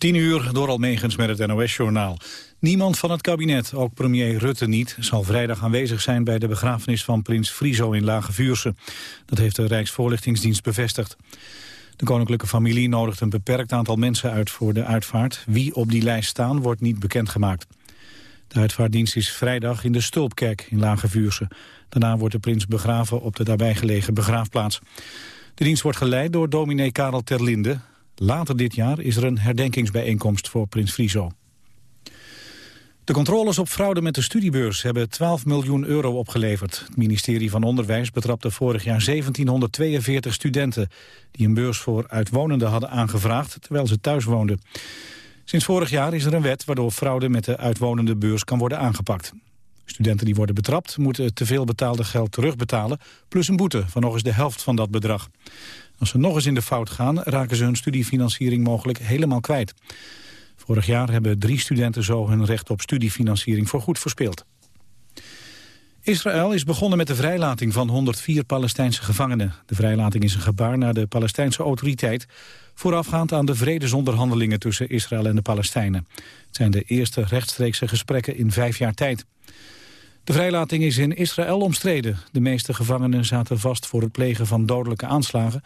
10 uur door Almegens met het NOS-journaal. Niemand van het kabinet, ook premier Rutte niet, zal vrijdag aanwezig zijn bij de begrafenis van prins Friso in Lage Vuurse. Dat heeft de Rijksvoorlichtingsdienst bevestigd. De koninklijke familie nodigt een beperkt aantal mensen uit voor de uitvaart. Wie op die lijst staan, wordt niet bekendgemaakt. De uitvaartdienst is vrijdag in de Stulpkerk in Lage Vuurse. Daarna wordt de prins begraven op de daarbij gelegen begraafplaats. De dienst wordt geleid door dominee Karel Terlinde. Later dit jaar is er een herdenkingsbijeenkomst voor prins Friso. De controles op fraude met de studiebeurs hebben 12 miljoen euro opgeleverd. Het ministerie van Onderwijs betrapte vorig jaar 1742 studenten... die een beurs voor uitwonenden hadden aangevraagd terwijl ze thuis woonden. Sinds vorig jaar is er een wet waardoor fraude met de uitwonende beurs kan worden aangepakt. Studenten die worden betrapt moeten te veel betaalde geld terugbetalen... plus een boete van nog eens de helft van dat bedrag. Als ze nog eens in de fout gaan, raken ze hun studiefinanciering mogelijk helemaal kwijt. Vorig jaar hebben drie studenten zo hun recht op studiefinanciering voorgoed verspeeld. Israël is begonnen met de vrijlating van 104 Palestijnse gevangenen. De vrijlating is een gebaar naar de Palestijnse autoriteit... voorafgaand aan de vredesonderhandelingen tussen Israël en de Palestijnen. Het zijn de eerste rechtstreekse gesprekken in vijf jaar tijd. De vrijlating is in Israël omstreden. De meeste gevangenen zaten vast voor het plegen van dodelijke aanslagen.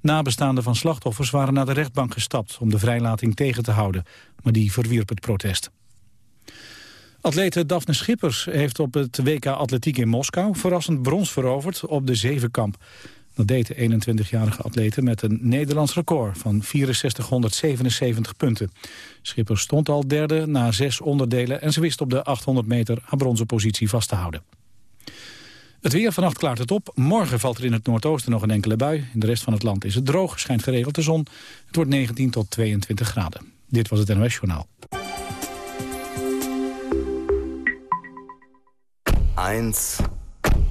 Nabestaanden van slachtoffers waren naar de rechtbank gestapt... om de vrijlating tegen te houden, maar die verwierp het protest. Atlete Daphne Schippers heeft op het WK Atletiek in Moskou... verrassend brons veroverd op de zevenkamp. Dat deed de 21-jarige atlete met een Nederlands record van 6477 punten. Schippers stond al derde na zes onderdelen... en ze wist op de 800 meter haar bronzen positie vast te houden. Het weer, vannacht klaart het op. Morgen valt er in het noordoosten nog een enkele bui. In de rest van het land is het droog, schijnt geregeld de zon. Het wordt 19 tot 22 graden. Dit was het NOS Journaal. 1,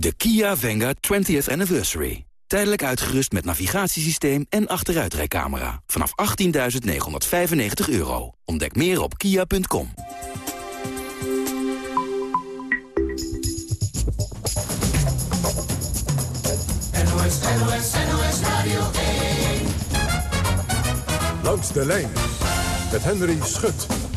De Kia Venga 20th Anniversary. Tijdelijk uitgerust met navigatiesysteem en achteruitrijcamera. Vanaf 18.995 euro. Ontdek meer op kia.com. NOS, NOS, NOS Radio 1. Langs de lijn met Henry Schut.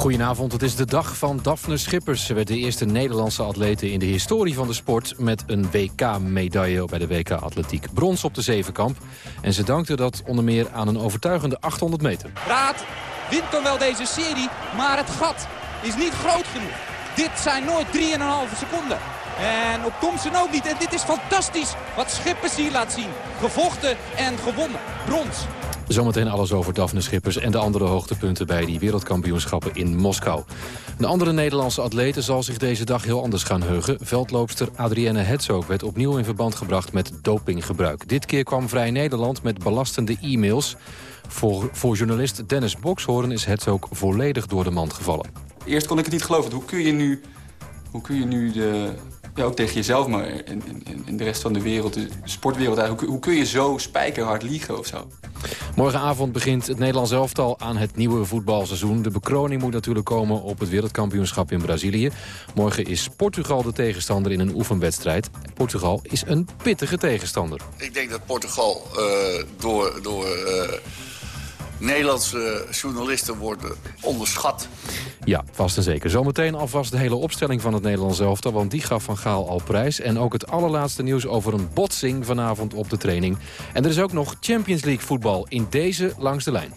Goedenavond, het is de dag van Daphne Schippers. Ze werd de eerste Nederlandse atlete in de historie van de sport... met een WK-medaille bij de WK Atletiek. Brons op de zevenkamp. En ze dankte dat onder meer aan een overtuigende 800 meter. Raad wint dan wel deze serie, maar het gat is niet groot genoeg. Dit zijn nooit 3,5 seconden. En op Thompson ook niet. En dit is fantastisch wat Schippers hier laat zien. Gevochten en gewonnen. Brons. Zometeen alles over Daphne Schippers en de andere hoogtepunten bij die wereldkampioenschappen in Moskou. Een andere Nederlandse atlete zal zich deze dag heel anders gaan heugen. Veldloopster Adrienne Hetzog werd opnieuw in verband gebracht met dopinggebruik. Dit keer kwam Vrij Nederland met belastende e-mails. Voor, voor journalist Dennis Bokshoorn is Hetzog volledig door de mand gevallen. Eerst kon ik het niet geloven. Hoe kun je nu, hoe kun je nu de, ja, ook tegen jezelf, maar in, in, in de rest van de wereld, de sportwereld eigenlijk, hoe, hoe kun je zo spijkerhard liegen of zo? Morgenavond begint het Nederlands elftal aan het nieuwe voetbalseizoen. De bekroning moet natuurlijk komen op het wereldkampioenschap in Brazilië. Morgen is Portugal de tegenstander in een oefenwedstrijd. Portugal is een pittige tegenstander. Ik denk dat Portugal uh, door... door uh Nederlandse journalisten worden onderschat. Ja, vast en zeker. Zometeen alvast de hele opstelling van het Nederlands elftal... want die gaf Van Gaal al prijs. En ook het allerlaatste nieuws over een botsing vanavond op de training. En er is ook nog Champions League voetbal in deze langs de lijn.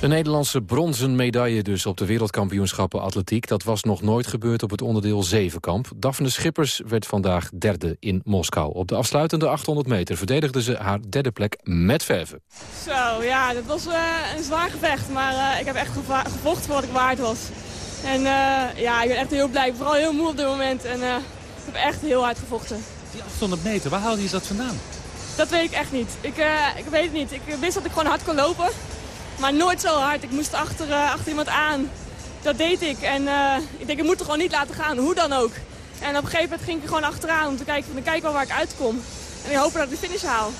Een Nederlandse bronzen medaille dus op de wereldkampioenschappen atletiek. Dat was nog nooit gebeurd op het onderdeel zevenkamp. Daphne Schippers werd vandaag derde in Moskou. Op de afsluitende 800 meter verdedigde ze haar derde plek met verven. Zo, ja, dat was uh, een zwaar gevecht. Maar uh, ik heb echt gevochten voor wat ik waard was. En uh, ja, ik ben echt heel blij. Vooral heel moe op dit moment. En heb echt heel hard gevochten. Die 800 meter, waar haalde je dat vandaan? Dat weet ik echt niet. Ik, ik weet het niet. Ik wist dat ik gewoon hard kon lopen. Maar nooit zo hard. Ik moest achter, achter iemand aan. Dat deed ik. En ik denk, ik moet het gewoon niet laten gaan. Hoe dan ook. En op een gegeven moment ging ik er gewoon achteraan om te kijken, van, kijken waar ik uitkom. En ik hopen dat ik de finish haal.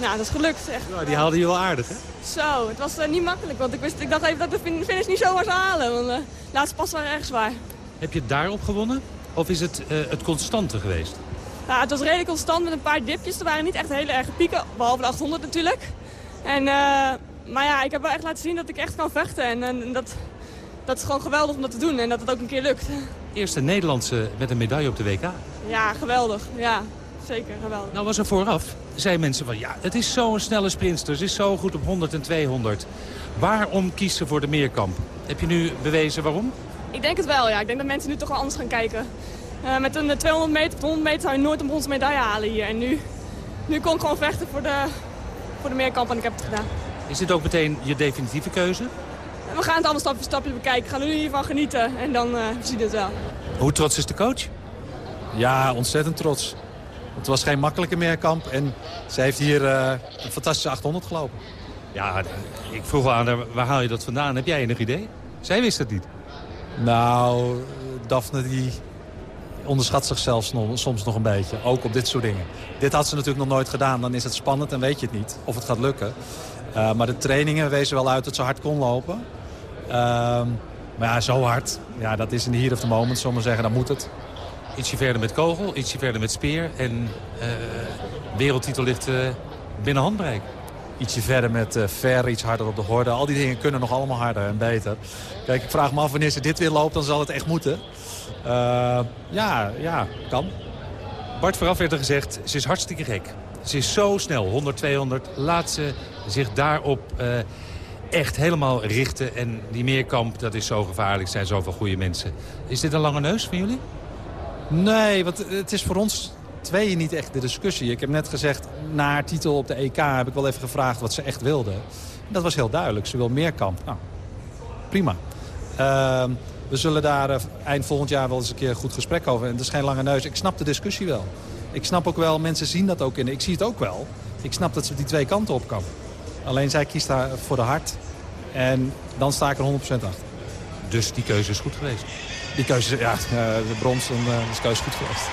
Nou, dat is gelukt. Echt. Ja, die haalde je wel aardig, hè? Zo, het was uh, niet makkelijk. Want ik, wist, ik dacht even dat de finish niet zomaar zou halen. Want uh, de laatste pas waren erg zwaar. Heb je daarop gewonnen? Of is het uh, het constante geweest? Nou, het was redelijk constant met een paar dipjes. Er waren niet echt hele erge pieken. Behalve de 800 natuurlijk. En, maar ja, ik heb wel echt laten zien dat ik echt kan vechten. En, en dat, dat is gewoon geweldig om dat te doen. En dat het ook een keer lukt. Eerste Nederlandse met een medaille op de WK. Ja, geweldig. Ja, zeker geweldig. Nou was er vooraf, zeiden mensen van ja, het is zo'n snelle sprinter. Ze is zo goed op 100 en 200. Waarom kiest ze voor de meerkamp? Heb je nu bewezen waarom? Ik denk het wel, ja. Ik denk dat mensen nu toch wel anders gaan kijken. Uh, met een 200 meter of 100 meter zou je nooit een bronzen medaille halen hier. En nu, nu kon ik gewoon vechten voor de, voor de meerkamp en ik heb het gedaan. Is dit ook meteen je definitieve keuze? We gaan het allemaal stapje voor stapje bekijken. We gaan er nu hiervan genieten en dan uh, zien we het wel. Hoe trots is de coach? Ja, ontzettend trots. Het was geen makkelijke meerkamp en ze heeft hier uh, een fantastische 800 gelopen. Ja, ik vroeg aan haar, waar haal je dat vandaan? Heb jij enig idee? Zij wist het niet. Nou, Daphne die onderschat zichzelf soms nog een beetje. Ook op dit soort dingen. Dit had ze natuurlijk nog nooit gedaan. Dan is het spannend en weet je het niet of het gaat lukken. Uh, maar de trainingen wezen wel uit dat ze hard kon lopen. Uh, maar ja, zo hard. Ja, dat is in de hier of the moment, we zeggen. Dan moet het. Ietsje verder met kogel, ietsje verder met speer. En uh, wereldtitel ligt binnen handbereik. Ietsje verder met ver, iets harder op de horde. Al die dingen kunnen nog allemaal harder en beter. Kijk, ik vraag me af wanneer ze dit weer loopt, dan zal het echt moeten. ja, ja, kan. Bart, vooraf werd er gezegd, ze is hartstikke gek. Ze is zo snel, 100, 200. Laat ze zich daarop uh, echt helemaal richten. En die meerkamp, dat is zo gevaarlijk. Zijn zoveel goede mensen. Is dit een lange neus van jullie? Nee, want het is voor ons tweeën niet echt de discussie. Ik heb net gezegd, na titel op de EK heb ik wel even gevraagd wat ze echt wilde. Dat was heel duidelijk. Ze wil meerkamp. Nou, prima. Uh, we zullen daar uh, eind volgend jaar wel eens een keer een goed gesprek over. En het is geen lange neus. Ik snap de discussie wel. Ik snap ook wel, mensen zien dat ook in. Ik zie het ook wel. Ik snap dat ze die twee kanten op kan. Alleen zij kiest daar voor de hart. En dan sta ik er 100% achter. Dus die keuze is goed geweest? Die keuze, ja, de brons dan, uh, is keuze goed geweest.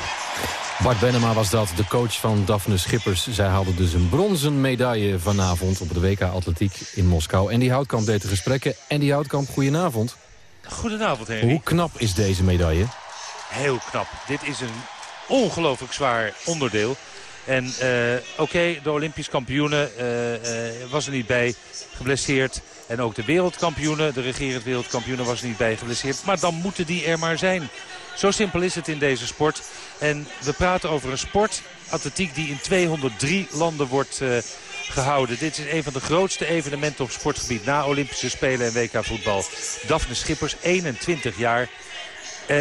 Bart Benema was dat, de coach van Daphne Schippers. Zij haalde dus een bronzen medaille vanavond op de WK Atletiek in Moskou. En die Houtkamp deed de gesprekken. En die Houtkamp, goedenavond. Goedenavond, Henry. Hoe knap is deze medaille? Heel knap. Dit is een ongelooflijk zwaar onderdeel. En uh, oké, de Olympisch kampioenen uh, uh, was er niet bij, geblesseerd. En ook de wereldkampioenen, de regerend wereldkampioenen was er niet bij geblesseerd. Maar dan moeten die er maar zijn. Zo simpel is het in deze sport. En we praten over een sport, atletiek, die in 203 landen wordt gehouden. Dit is een van de grootste evenementen op sportgebied na Olympische Spelen en WK voetbal. Daphne Schippers, 21 jaar.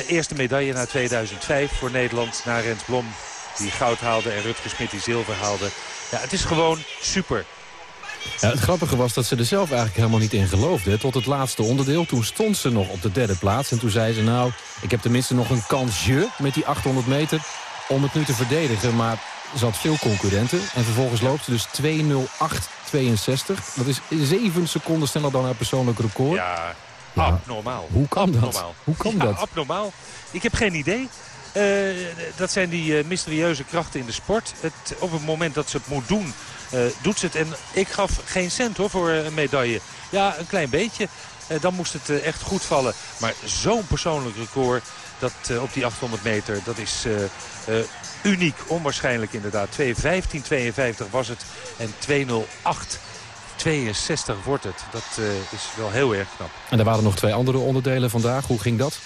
Eerste medaille na 2005 voor Nederland. Na Rens Blom die goud haalde en Rutger Smit die zilver haalde. Ja, het is gewoon super. Ja, het grappige was dat ze er zelf eigenlijk helemaal niet in geloofde. Tot het laatste onderdeel. Toen stond ze nog op de derde plaats. En toen zei ze, nou, ik heb tenminste nog een kansje met die 800 meter... om het nu te verdedigen. Maar ze had veel concurrenten. En vervolgens loopt ze dus 2.08.62. Dat is 7 seconden sneller dan haar persoonlijk record. Ja, ja. abnormaal. Hoe kan dat? Hoe kan ja, dat? abnormaal. Ik heb geen idee. Uh, dat zijn die uh, mysterieuze krachten in de sport. Het, op het moment dat ze het moet doen, uh, doet ze het. En ik gaf geen cent hoor, voor een medaille. Ja, een klein beetje. dan moest het echt goed vallen. Maar zo'n persoonlijk record dat, op die 800 meter, dat is uniek. Onwaarschijnlijk inderdaad. 2.15.52 was het en 2.08. 62 wordt het. Dat is wel heel erg knap. En er waren nog twee andere onderdelen vandaag. Hoe ging dat?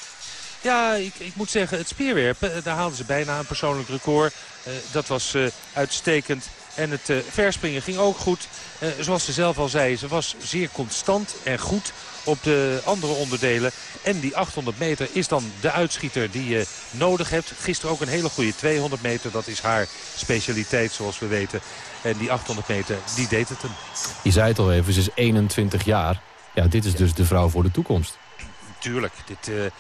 Ja, ik, ik, moet zeggen, het speerwerpen, daar haalden ze bijna een persoonlijk record. Uh, dat was uh, uitstekend. En het uh, verspringen ging ook goed. zoals ze zelf al zei, ze was zeer constant en goed op de andere onderdelen. En die 800 meter is dan de uitschieter die je nodig hebt. Gisteren ook een hele goede 200 meter. Dat is haar specialiteit, zoals we weten. En die 800 meter, die deed het hem. Je zei het al even, ze is 21 jaar. Ja, dit is dus de vrouw voor de toekomst. Tuurlijk. Dit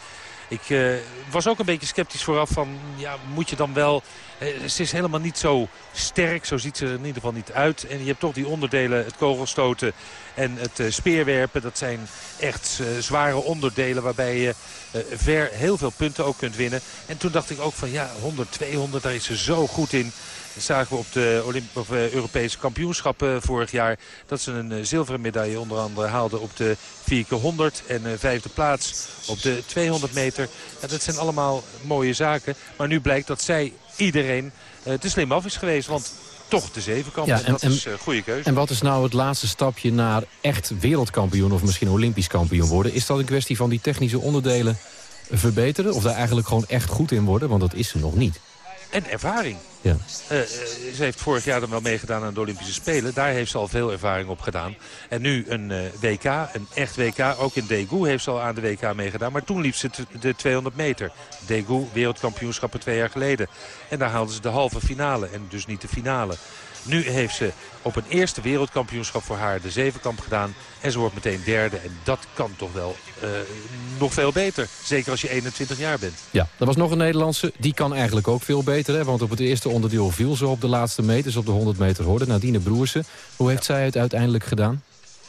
Ik uh, was ook een beetje sceptisch vooraf van, ja, moet je dan wel... Uh, ze is helemaal niet zo sterk, zo ziet ze er in ieder geval niet uit. En je hebt toch die onderdelen, het kogelstoten en het uh, speerwerpen. Dat zijn echt zware onderdelen waarbij je ver heel veel punten ook kunt winnen. En toen dacht ik ook van, ja, 100, 200, daar is ze zo goed in. Dat zagen we op de Olymp of, uh, Europese kampioenschappen vorig jaar. Dat ze een uh, zilveren medaille onder andere haalden op de 4 keer 100 en uh, vijfde plaats op de 200 meter. Ja, dat zijn allemaal mooie zaken. Maar nu blijkt dat zij iedereen te slim af is geweest. Want toch de zevenkamp. Ja, en, en dat is een goede keuze. En wat is nou het laatste stapje naar echt wereldkampioen of misschien olympisch kampioen worden? Is dat een kwestie van die technische onderdelen verbeteren? Of daar eigenlijk gewoon echt goed in worden? Want dat is ze nog niet. En ervaring. Ja. Uh, ze heeft vorig jaar dan wel meegedaan aan de Olympische Spelen. Daar heeft ze al veel ervaring op gedaan. En nu een uh, WK, een echt WK. Ook in Daegu heeft ze al aan de WK meegedaan. Maar toen liep ze de 200 meter. Daegu, wereldkampioenschappen twee jaar geleden. En daar haalden ze de halve finale en dus niet de finale. Nu heeft ze op een eerste wereldkampioenschap voor haar de zevenkamp gedaan. En ze wordt meteen derde. En dat kan toch wel uh, nog veel beter. Zeker als je 21 jaar bent. Ja, er was nog een Nederlandse. Die kan eigenlijk ook veel beter. Hè? Want op het eerste onderdeel viel ze op de laatste meters. Op de 100 meter hoorde. Nadine Broersen. Hoe heeft zij het uiteindelijk gedaan?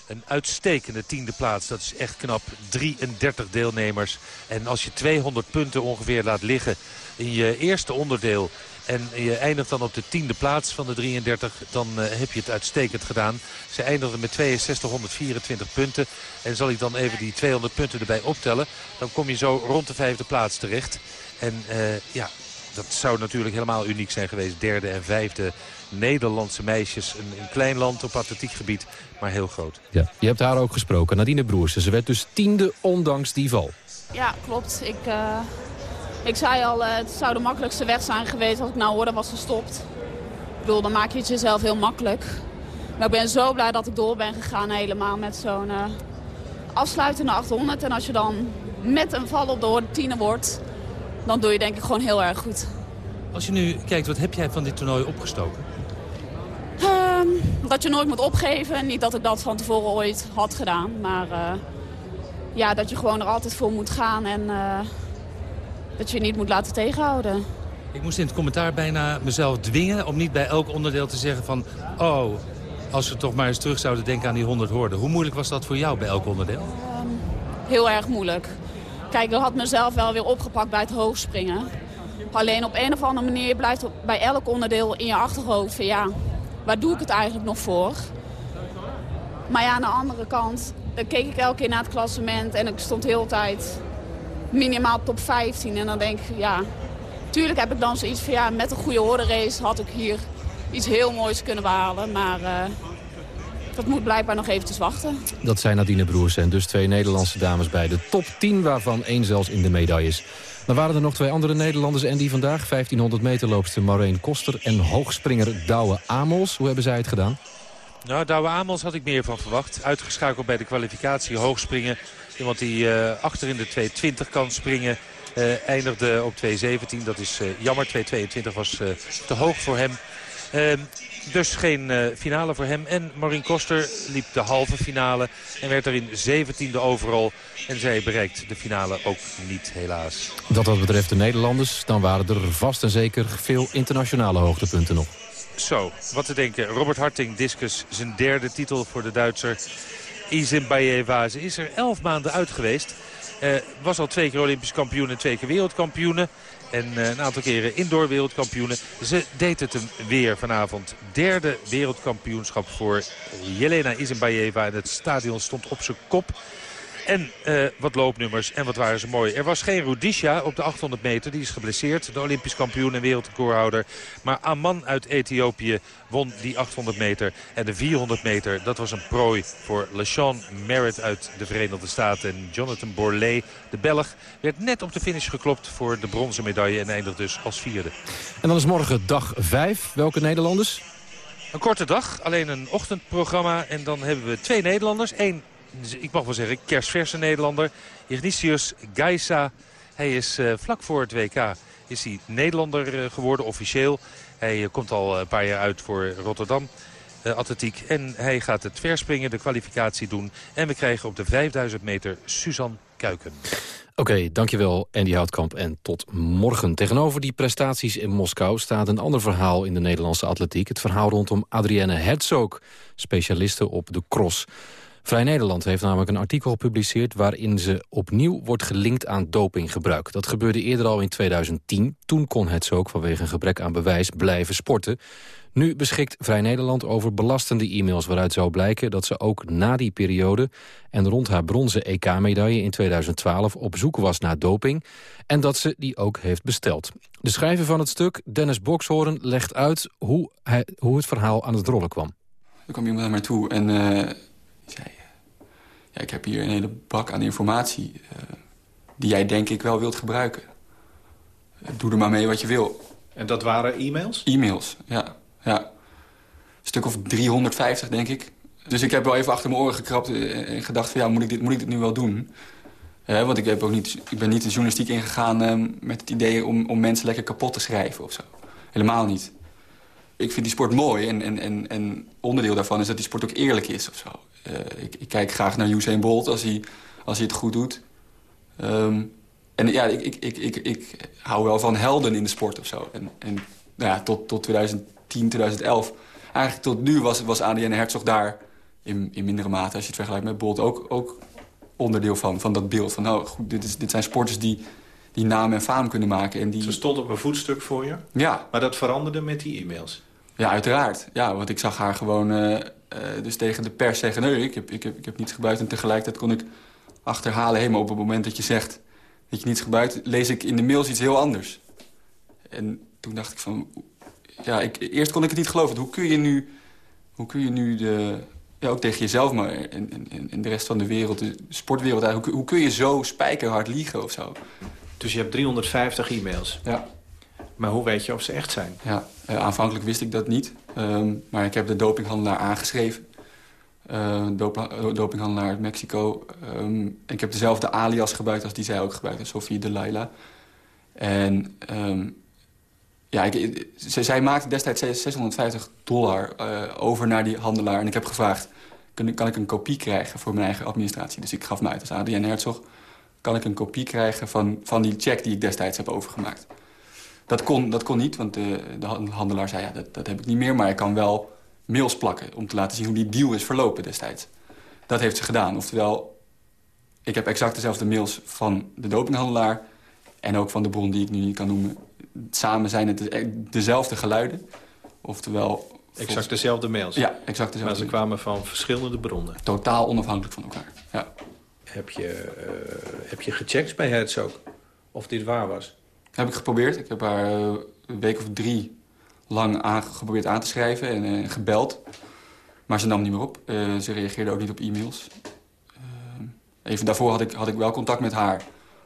Een uitstekende tiende plaats. Dat is echt knap. 33 deelnemers. En als je 200 punten ongeveer laat liggen in je eerste onderdeel... En je eindigt dan op de tiende plaats van de 33. Dan uh, heb je het uitstekend gedaan. Ze eindigde met 6224 punten. En zal ik dan even die 200 punten erbij optellen. Dan kom je zo rond de vijfde plaats terecht. En uh, ja, dat zou natuurlijk helemaal uniek zijn geweest. Derde en vijfde Nederlandse meisjes. Een, een, klein land op atletiekgebied, maar heel groot. Ja, je hebt haar ook gesproken, Nadine Broersen. Ze werd dus tiende ondanks die val. Ja, klopt. Ik, uh, ik zei al, uh, het zou de makkelijkste weg zijn geweest als ik nou hoorde was gestopt. Ik bedoel, dan maak je het jezelf heel makkelijk. Maar ik ben zo blij dat ik door ben gegaan helemaal met zo'n uh, afsluitende 800. En als je dan met een val op de tiende wordt, dan doe je denk ik gewoon heel erg goed. Als je nu kijkt, wat heb jij van dit toernooi opgestoken? Um, dat je nooit moet opgeven. Niet dat ik dat van tevoren ooit had gedaan. Maar uh, ja, dat je gewoon er altijd voor moet gaan. En uh, dat je je niet moet laten tegenhouden. Ik moest in het commentaar bijna mezelf dwingen om niet bij elk onderdeel te zeggen van... oh, als we toch maar eens terug zouden denken aan die 100 hoorden. Hoe moeilijk was dat voor jou bij elk onderdeel? Um, heel erg moeilijk. Kijk, ik had mezelf wel weer opgepakt bij het hoogspringen. Alleen op een of andere manier blijft bij elk onderdeel in je achterhoofd van ja, waar doe ik het eigenlijk nog voor? Maar ja, aan de andere kant dan keek ik elke keer naar het klassement en ik stond heel tijd minimaal top 15. En dan denk ik, ja, tuurlijk heb ik dan zoiets van ja, met een goede race had ik hier iets heel moois kunnen behalen. Maar uh, dat moet blijkbaar nog eventjes wachten. Dat zijn Nadine Broers en dus twee Nederlandse dames bij de top 10... waarvan één zelfs in de medailles. Dan waren er nog twee andere Nederlanders en die vandaag. 1500 meter loopster Maureen Koster en hoogspringer Douwe Amels. Hoe hebben zij het gedaan? Nou, Douwe Amels had ik meer van verwacht. Uitgeschakeld bij de kwalificatie hoogspringen. Iemand die uh, achter in de 220 kan springen. Uh, eindigde op 2.17. Dat is uh, jammer. 2.22 was te hoog voor hem. Ehm, dus geen uh, finale voor hem. En Maureen Koster liep de halve finale en werd erin 17e overal. En zij bereikt de finale ook niet, helaas. Dat wat betreft de Nederlanders, dan waren er vast en zeker veel internationale hoogtepunten nog. Zo, wat te denken. Robert Harting, discus, zijn derde titel voor de Duitser. Izimbayeva, ze is er elf maanden uit geweest. Uh, was al twee keer Olympisch kampioen en twee keer wereldkampioenen. En uh, een aantal keren indoor wereldkampioenen. Ze deed het hem weer vanavond. Derde wereldkampioenschap voor Jelena Isinbayeva. En het stadion stond op zijn kop. En uh, wat loopnummers en wat waren ze mooi. Er was geen Rudisha op de 800 meter. Die is geblesseerd. De Olympisch kampioen en wereldrecordhouder. Maar Amman uit Ethiopië won die 800 meter. En de 400 meter, dat was een prooi voor LeSean Merritt uit de Verenigde Staten. En Jonathan Borlée, de Belg, werd net op de finish geklopt voor de bronzen medaille. En eindigde dus als vierde. En dan is morgen dag 5. Welke Nederlanders? Een korte dag, alleen een ochtendprogramma. En dan hebben we twee Nederlanders. Eén ik mag wel zeggen, kerstverse Nederlander. Ignatius Geisa. Hij is uh, vlak voor het WK is hij Nederlander uh, geworden, officieel. Hij uh, komt al een paar jaar uit voor Rotterdam. Atletiek. En hij gaat het verspringen, de kwalificatie doen. En we krijgen op de 5000 meter Suzanne Kuiken. Oké, dankjewel Andy Houtkamp en tot morgen. Tegenover die prestaties in Moskou staat een ander verhaal in de Nederlandse atletiek. Het verhaal rondom Adrienne Herzog, specialiste op de cross. Vrij Nederland heeft namelijk een artikel gepubliceerd... waarin ze opnieuw wordt gelinkt aan dopinggebruik. Dat gebeurde eerder al in 2010. Toen kon Herzog vanwege een gebrek aan bewijs blijven sporten. Nu beschikt Vrij Nederland over belastende e-mails... waaruit zou blijken dat ze ook na die periode... en rond haar bronzen EK-medaille in 2012 op zoek was naar doping... en dat ze die ook heeft besteld. De schrijver van het stuk, Dennis Bokshoorn, legt uit... hoe, hij, hoe het verhaal aan het rollen kwam. Er kwam iemand naar toe en uh, zei... Ja, ik heb hier een hele bak aan informatie... Uh, die jij denk ik wel wilt gebruiken. Doe er maar mee wat je wil. En dat waren e-mails? E-mails, ja. Ja. Een stuk of 350, denk ik. Dus ik heb wel even achter mijn oren gekrapt en gedacht van... ja, moet ik dit, moet ik dit nu wel doen? want ik, heb ook niet, ik ben niet de journalistiek ingegaan met het idee om, om mensen lekker kapot te schrijven of zo. Helemaal niet. Ik vind die sport mooi en, en, en, en onderdeel daarvan is dat die sport ook eerlijk is of zo. Uh, ik, ik, kijk graag naar Usain Bolt als hij, als hij het goed doet. Um, en ja, ik, ik, ik, ik, ik hou wel van helden in de sport of zo. En, en nou ja, tot, tot 2000 2011. Eigenlijk tot nu was, was Adrienne Herzog daar in, in mindere mate... als je het vergelijkt met Bolt, ook, ook onderdeel van, van dat beeld. Van, nou, goed, dit, is, dit zijn sporters die, die naam en faam kunnen maken. En die... Ze stond op een voetstuk voor je? Ja. Maar dat veranderde met die e-mails? Ja, uiteraard. Ja, want ik zag haar gewoon uh, uh, dus tegen de pers zeggen... nee, ik heb, ik, heb, ik heb niets gebruikt. En tegelijkertijd kon ik achterhalen... helemaal op het moment dat je zegt dat je niets gebruikt... lees ik in de mails iets heel anders. En toen dacht ik van, ja, ik, eerst kon ik het niet geloven. Hoe kun je nu, hoe kun je nu de, ja, ook tegen jezelf, maar en, en, en de rest van de wereld, de sportwereld eigenlijk, hoe, hoe kun je zo spijkerhard liegen of zo? Dus je hebt 350 e-mails? Ja. Maar hoe weet je of ze echt zijn? Ja, uh, aanvankelijk wist ik dat niet. Um, maar ik heb de dopinghandelaar aangeschreven. Uh, dop dopinghandelaar uit Mexico. Um, ik heb dezelfde alias gebruikt als die zij ook gebruikte, Sofie Delilah. En um, ja, ik, zij maakte destijds 650 dollar over naar die handelaar. En ik heb gevraagd, kan, ik een kopie krijgen voor mijn eigen administratie? Dus ik gaf mij uit als Adrienne Herzog. Kan ik een kopie krijgen van, van die check die ik destijds heb overgemaakt? Dat kon, dat kon niet, want de, de handelaar zei, ja, dat, dat heb ik niet meer. Maar ik kan wel mails plakken om te laten zien hoe die deal is verlopen destijds. Dat heeft ze gedaan. Oftewel, ik heb exact dezelfde mails van de dopinghandelaar... en ook van de bron die ik nu niet kan noemen samen zijn het dezelfde geluiden. Oftewel... Exact dezelfde mails? Ja, exact dezelfde. Maar ze kwamen van verschillende bronnen? Totaal onafhankelijk van elkaar, ja. Heb je, uh, heb je gecheckt bij Herzog of dit waar was? Heb ik geprobeerd. Ik heb haar uh, een week of drie lang geprobeerd aan te schrijven en uh, gebeld. Maar ze nam niet meer op. ze reageerde ook niet op e-mails. even daarvoor had ik, had ik wel contact met haar.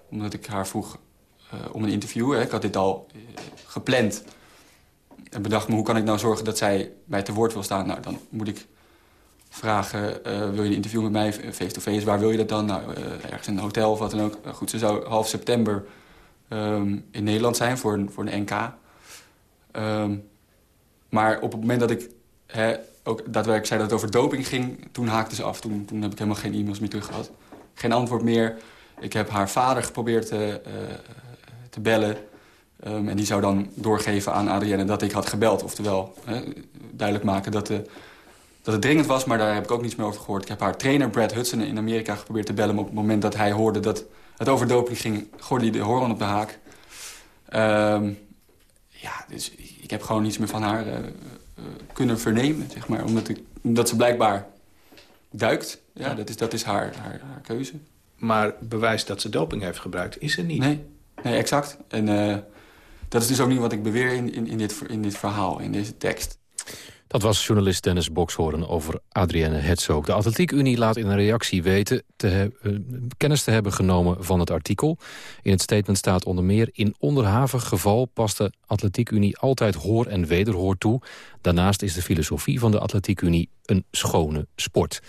Omdat ik haar vroeg om een interview. Hè. Ik had dit al gepland. En bedacht me, hoe kan ik nou zorgen dat zij mij te woord wil staan? Nou, dan moet ik vragen, wil je een interview met mij face-to-face? -face? Waar wil je dat dan? Nou, ergens in een hotel of wat dan ook. goed, ze zou half september um, in Nederland zijn voor, voor een NK. Um, maar op het moment dat ik hè, ook daadwerkelijk zei dat het over doping ging... toen haakte ze af. Toen, toen heb ik helemaal geen e-mails meer terug gehad. Geen antwoord meer. Ik heb haar vader geprobeerd te, te bellen. Um, en die zou dan doorgeven aan Adrienne dat ik had gebeld. Oftewel, duidelijk maken dat, de, dat het dringend was, maar daar heb ik ook niets meer over gehoord. Ik heb haar trainer Brad Hudson in Amerika geprobeerd te bellen... maar op het moment dat hij hoorde dat het over doping ging... gooide hij de hoorn op de haak. Um, ja, dus ik heb gewoon niets meer van haar uh, uh, kunnen vernemen, zeg maar. Omdat, ik, omdat ze blijkbaar duikt. Ja, ja. Dat, is, dat is haar, haar, haar keuze. Maar bewijs dat ze doping heeft gebruikt is er niet. Nee, Nee, exact. En uh, dat is dus ook niet wat ik beweer in, in, in, dit, in dit verhaal, in deze tekst. Dat was journalist Dennis Bokshoorn over Adrienne Herzog. De Atletiek Unie laat in een reactie weten te uh, kennis te hebben genomen van het artikel. In het statement staat onder meer... in onderhavig geval past de Atletiek Unie altijd hoor en wederhoor toe. Daarnaast is de filosofie van de Atletiek Unie een schone sport.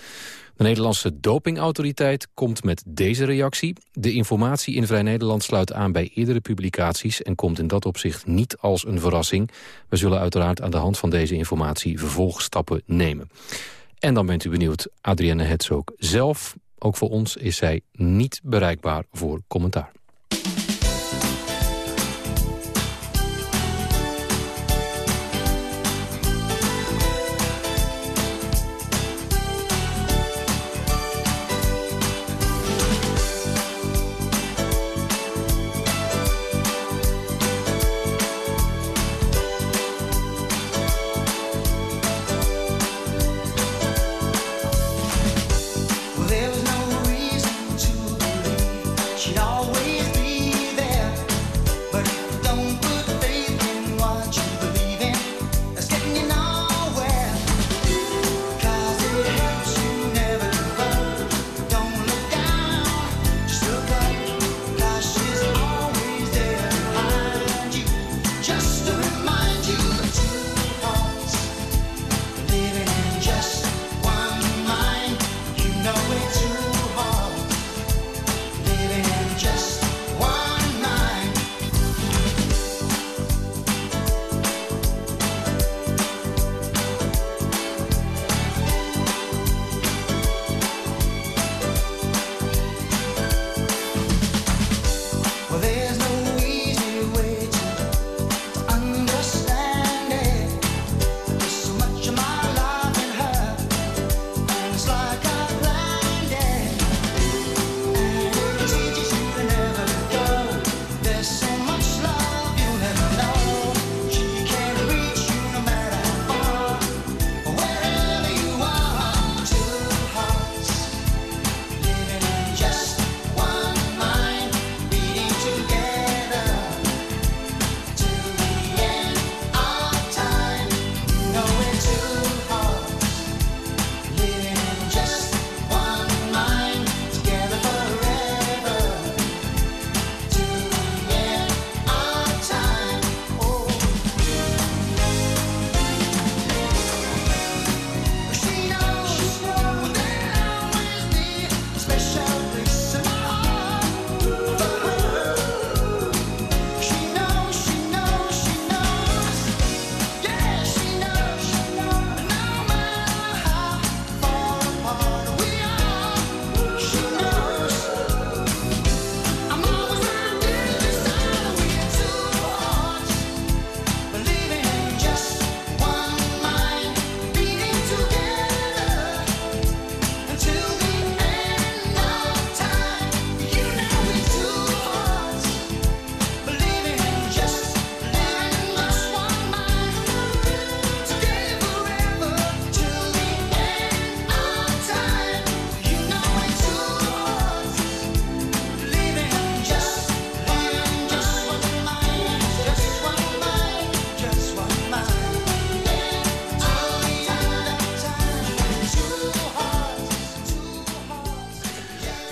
De Nederlandse dopingautoriteit komt met deze reactie. De informatie in Vrij Nederland sluit aan bij eerdere publicaties... en komt in dat opzicht niet als een verrassing. We zullen uiteraard aan de hand van deze informatie vervolgstappen nemen. En dan bent u benieuwd, Adrienne Hetzog zelf. Ook voor ons is zij niet bereikbaar voor commentaar.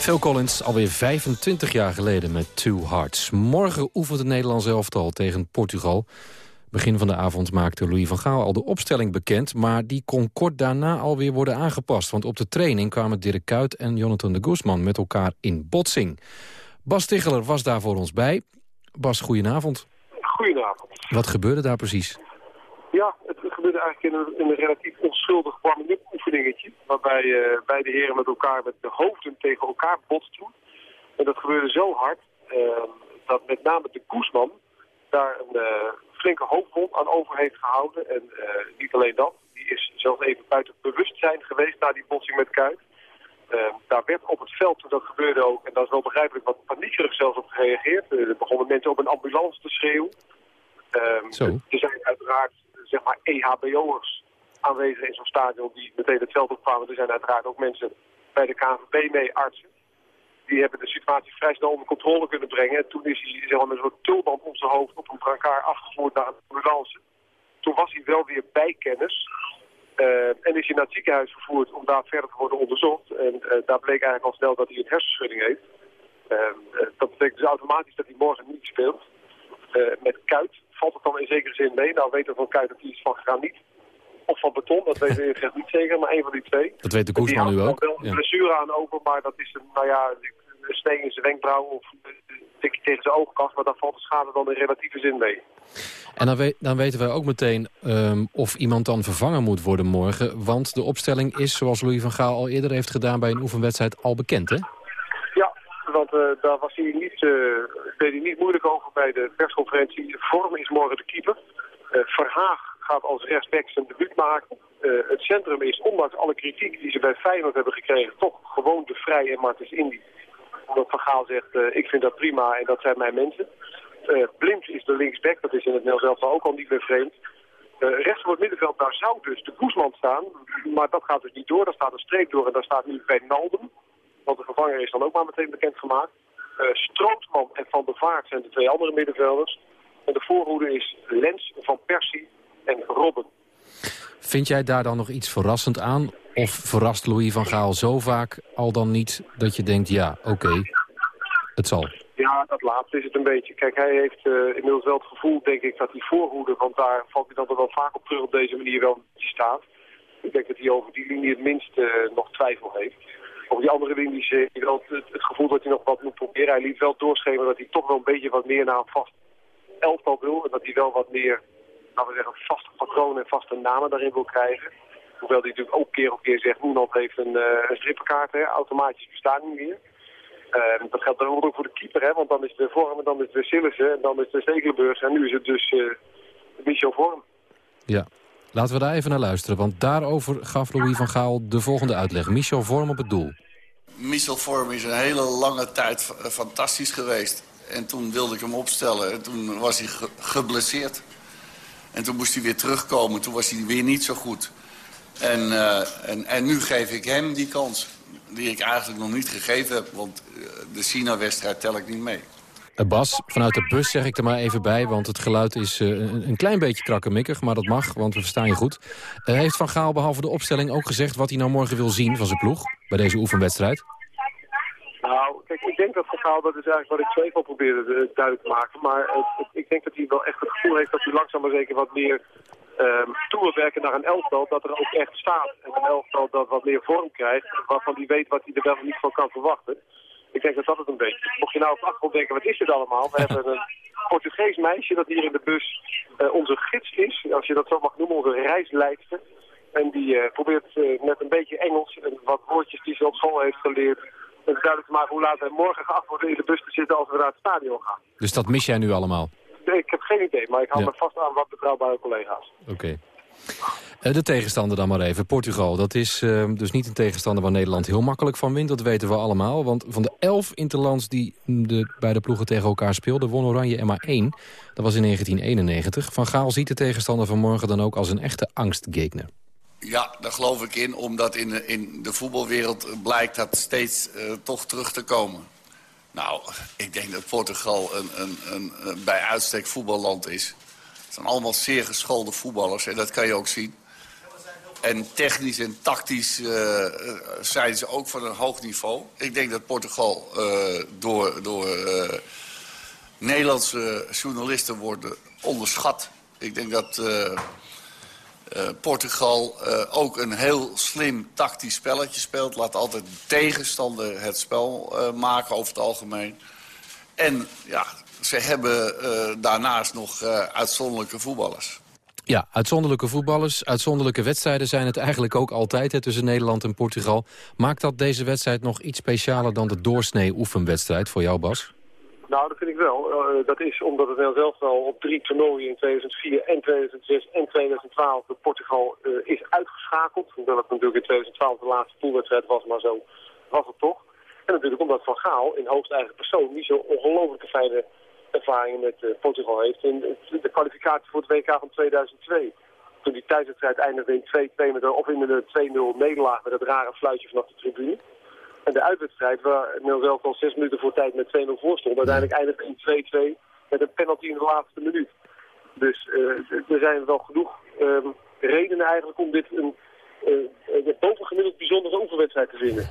Phil Collins, alweer 25 jaar geleden met Two Hearts. Morgen oefent het Nederlands elftal tegen Portugal. Begin van de avond maakte Louis van Gaal al de opstelling bekend... maar die kon kort daarna alweer worden aangepast. Want op de training kwamen Dirk Kuyt en Jonathan de Guzman met elkaar in botsing. Bas Ticheler was daar voor ons bij. Bas, goedenavond. Goedenavond. Wat gebeurde daar precies? Ja, het gebeurde eigenlijk in een, in een relatief onschuldig warming-up oefeningetje. Waarbij uh, beide heren met elkaar met de hoofden tegen elkaar botsten. En dat gebeurde zo hard uh, dat met name de Koesman daar een uh, flinke hoofdwond aan over heeft gehouden. En niet alleen dat, die is zelfs even buiten bewustzijn geweest na die botsing met Kuit. daar werd op het veld toen dat gebeurde ook, en dat is wel begrijpelijk, wat paniekerig zelfs op gereageerd. er begonnen mensen op een ambulance te schreeuwen. Zo. Er zijn uiteraard zeg maar EHBO'ers aanwezig in zo'n stadion die meteen het veld opkwamen. Er zijn uiteraard ook mensen bij de KNVB mee, artsen. Die hebben de situatie vrij snel onder controle kunnen brengen. En toen is hij zeg met soort tulband om zijn hoofd op een brancard afgevoerd naar een ambulance. Toen was hij wel weer bij kennis. Uh, en is hij naar het ziekenhuis vervoerd om daar verder te worden onderzocht. En uh, daar bleek eigenlijk al snel dat hij een hersenschudding heeft. Uh, dat betekent dus automatisch dat hij morgen niet speelt. met Kuit valt het dan in zekere zin mee. Nou weten we van Kuit dat hij is van graniet of van beton, dat weten we echt niet zeker, maar één van die twee. Dat weet de Koesman nu ook. Er wel een blessure aan open, maar dat is een, nou ja, een steen in zijn wenkbrauw of een tikje tegen zijn oogkast, maar daar valt de schade dan in relatieve zin mee. En dan, we, dan weten wij ook meteen um, of iemand dan vervangen moet worden morgen, want de opstelling is, zoals Louis van Gaal al eerder heeft gedaan bij een oefenwedstrijd, al bekend, hè? Uh, daar was hij niet, uh, deed hij niet moeilijk over bij de persconferentie. Vorm is morgen de keeper. Uh, Verhaag gaat als rechtsback zijn debuut maken. Het centrum is, ondanks alle kritiek die ze bij Feyenoord hebben gekregen, toch gewoon de Vrij en Martens Indy. Omdat Van Gaal zegt, ik vind dat prima en dat zijn mijn mensen. Blind is de linksback, dat is in het Nederlands zelf ook al niet meer vreemd. rechts voor het middenveld, daar zou dus de Koesman staan. Maar dat gaat dus niet door, daar staat een streep door en daar staat nu Wijnaldum. Want de vervanger is dan ook maar meteen bekendgemaakt. Strootman en Van der Vaart zijn de twee andere middenvelders. En de voorhoede is Lens van Persie en Robben. Vind jij daar dan nog iets verrassend aan? Of verrast Louis van Gaal zo vaak al dan niet dat je denkt, ja, oké, okay, het zal? Ja, dat laatste is het een beetje. Kijk, hij heeft uh, inmiddels wel het gevoel, denk ik, dat die voorhoede, want daar valt hij dan wel vaak op terug op deze manier wel staat. Ik denk dat hij over die linie het minst uh, nog twijfel heeft. Op die andere linies heeft hij wel het, gevoel dat hij nog wat moet proberen. Hij liet wel doorschemeren dat hij toch wel een beetje wat meer naar een vast elftal wil. En dat hij wel wat meer laten we zeggen, vaste patronen en vaste namen daarin wil krijgen. Hoewel hij natuurlijk ook keer op keer zegt, Moenland heeft een, uh, een strippenkaart, hè, automatisch bestaan niet meer. Uh, dat geldt ook voor de keeper, hè, want dan is de Vorm, dan is de Sillissen en dan is de Stekelenburg. En nu is het dus uh, Michel Vorm. Ja, laten we daar even naar luisteren, want daarover gaf Louis van Gaal de volgende uitleg. Michel Vorm op het doel. Michel Vorm is een hele lange tijd fantastisch geweest. En toen wilde ik hem opstellen en toen was hij ge geblesseerd. En toen moest hij weer terugkomen. Toen was hij weer niet zo goed. En, uh, en, en nu geef ik hem die kans. Die ik eigenlijk nog niet gegeven heb. Want uh, de China-wedstrijd tel ik niet mee. Bas, vanuit de bus zeg ik er maar even bij, want het geluid is uh, een, klein beetje krakkemikkig, maar dat mag, want we verstaan je goed. Uh, heeft Van Gaal behalve de opstelling ook gezegd wat hij nou morgen wil zien van zijn ploeg bij deze oefenwedstrijd? Nou, kijk, ik denk dat Van Gaal, dat is eigenlijk wat ik twee al probeerde duidelijk te maken, maar ik denk dat hij wel echt het gevoel heeft dat hij langzaam maar zeker wat meer um, toewerken naar een elftal dat er ook echt staat. En een elftal dat wat meer vorm krijgt, waarvan hij weet wat hij er wel niet van kan verwachten. Ik denk dat dat het een beetje Mocht je nou op de achtergrond denken, wat is dit allemaal? We hebben een Portugees meisje dat hier in de bus uh, onze gids is, als je dat zo mag noemen, onze reisleidster. En die uh, probeert uh, met een beetje Engels en wat woordjes die ze op school heeft geleerd... duidelijk te maken hoe laat wij morgen geacht worden in de bus te zitten als we naar het stadion gaan. Dus dat mis jij nu allemaal? Nee, ik heb geen idee, maar ik hou ja. me vast aan wat betrouwbare collega's. Oké. Okay. Uh, de tegenstander dan maar even. Portugal, dat is uh, dus niet een tegenstander waar Nederland heel makkelijk van wint. Dat weten we allemaal. Want van de elf interlands die de beide ploegen tegen elkaar speelden... won Oranje er maar één. Dat was in 1991. Van Gaal ziet de tegenstander van morgen dan ook als een echte angstgegner. Ja, daar geloof ik in. Omdat in de, in de voetbalwereld blijkt dat steeds uh, toch terug te komen. Nou, ik denk dat Portugal een, een, een, een bij uitstek voetballand is. Zijn allemaal zeer geschoolde voetballers en dat kan je ook zien. En technisch en tactisch uh, zijn ze ook van een hoog niveau. Ik denk dat Portugal uh, door, door Nederlandse journalisten wordt onderschat. Ik denk dat Portugal ook een heel slim tactisch spelletje speelt. Laat altijd de tegenstander het spel maken over het algemeen. En ja, ze hebben daarnaast nog uitzonderlijke voetballers. Ja, uitzonderlijke voetballers, uitzonderlijke wedstrijden zijn het eigenlijk ook altijd hè, tussen Nederland en Portugal. Maakt dat deze wedstrijd nog iets specialer dan de doorsnee oefenwedstrijd voor jou, Bas? Nou, dat vind ik wel. Uh, dat is omdat het zelf al op drie toernooien in 2004 en 2006 en 2012 door Portugal uh, is uitgeschakeld. Hoewel het natuurlijk in 2012 de laatste poolwedstrijd was, maar zo was het toch. En natuurlijk omdat Van Gaal in hoogst eigen persoon niet zo ongelooflijke fijne ervaringen met uh, Portugal heeft. In de kwalificatie voor het WK van 2002. Toen die thuiswedstrijd eindigde in 2-2 met een, of in een 2-0 nederlaag met het rare fluitje vanaf de tribune. En de uitwedstrijd, waar Nederland al zes minuten voor tijd met 2-0 voor stond, uiteindelijk eindigde in 2-2 met een penalty in de laatste minuut. Dus uh, er zijn wel genoeg uh, redenen eigenlijk om dit een uh, bovengemiddeld bijzondere oefenwedstrijd te vinden.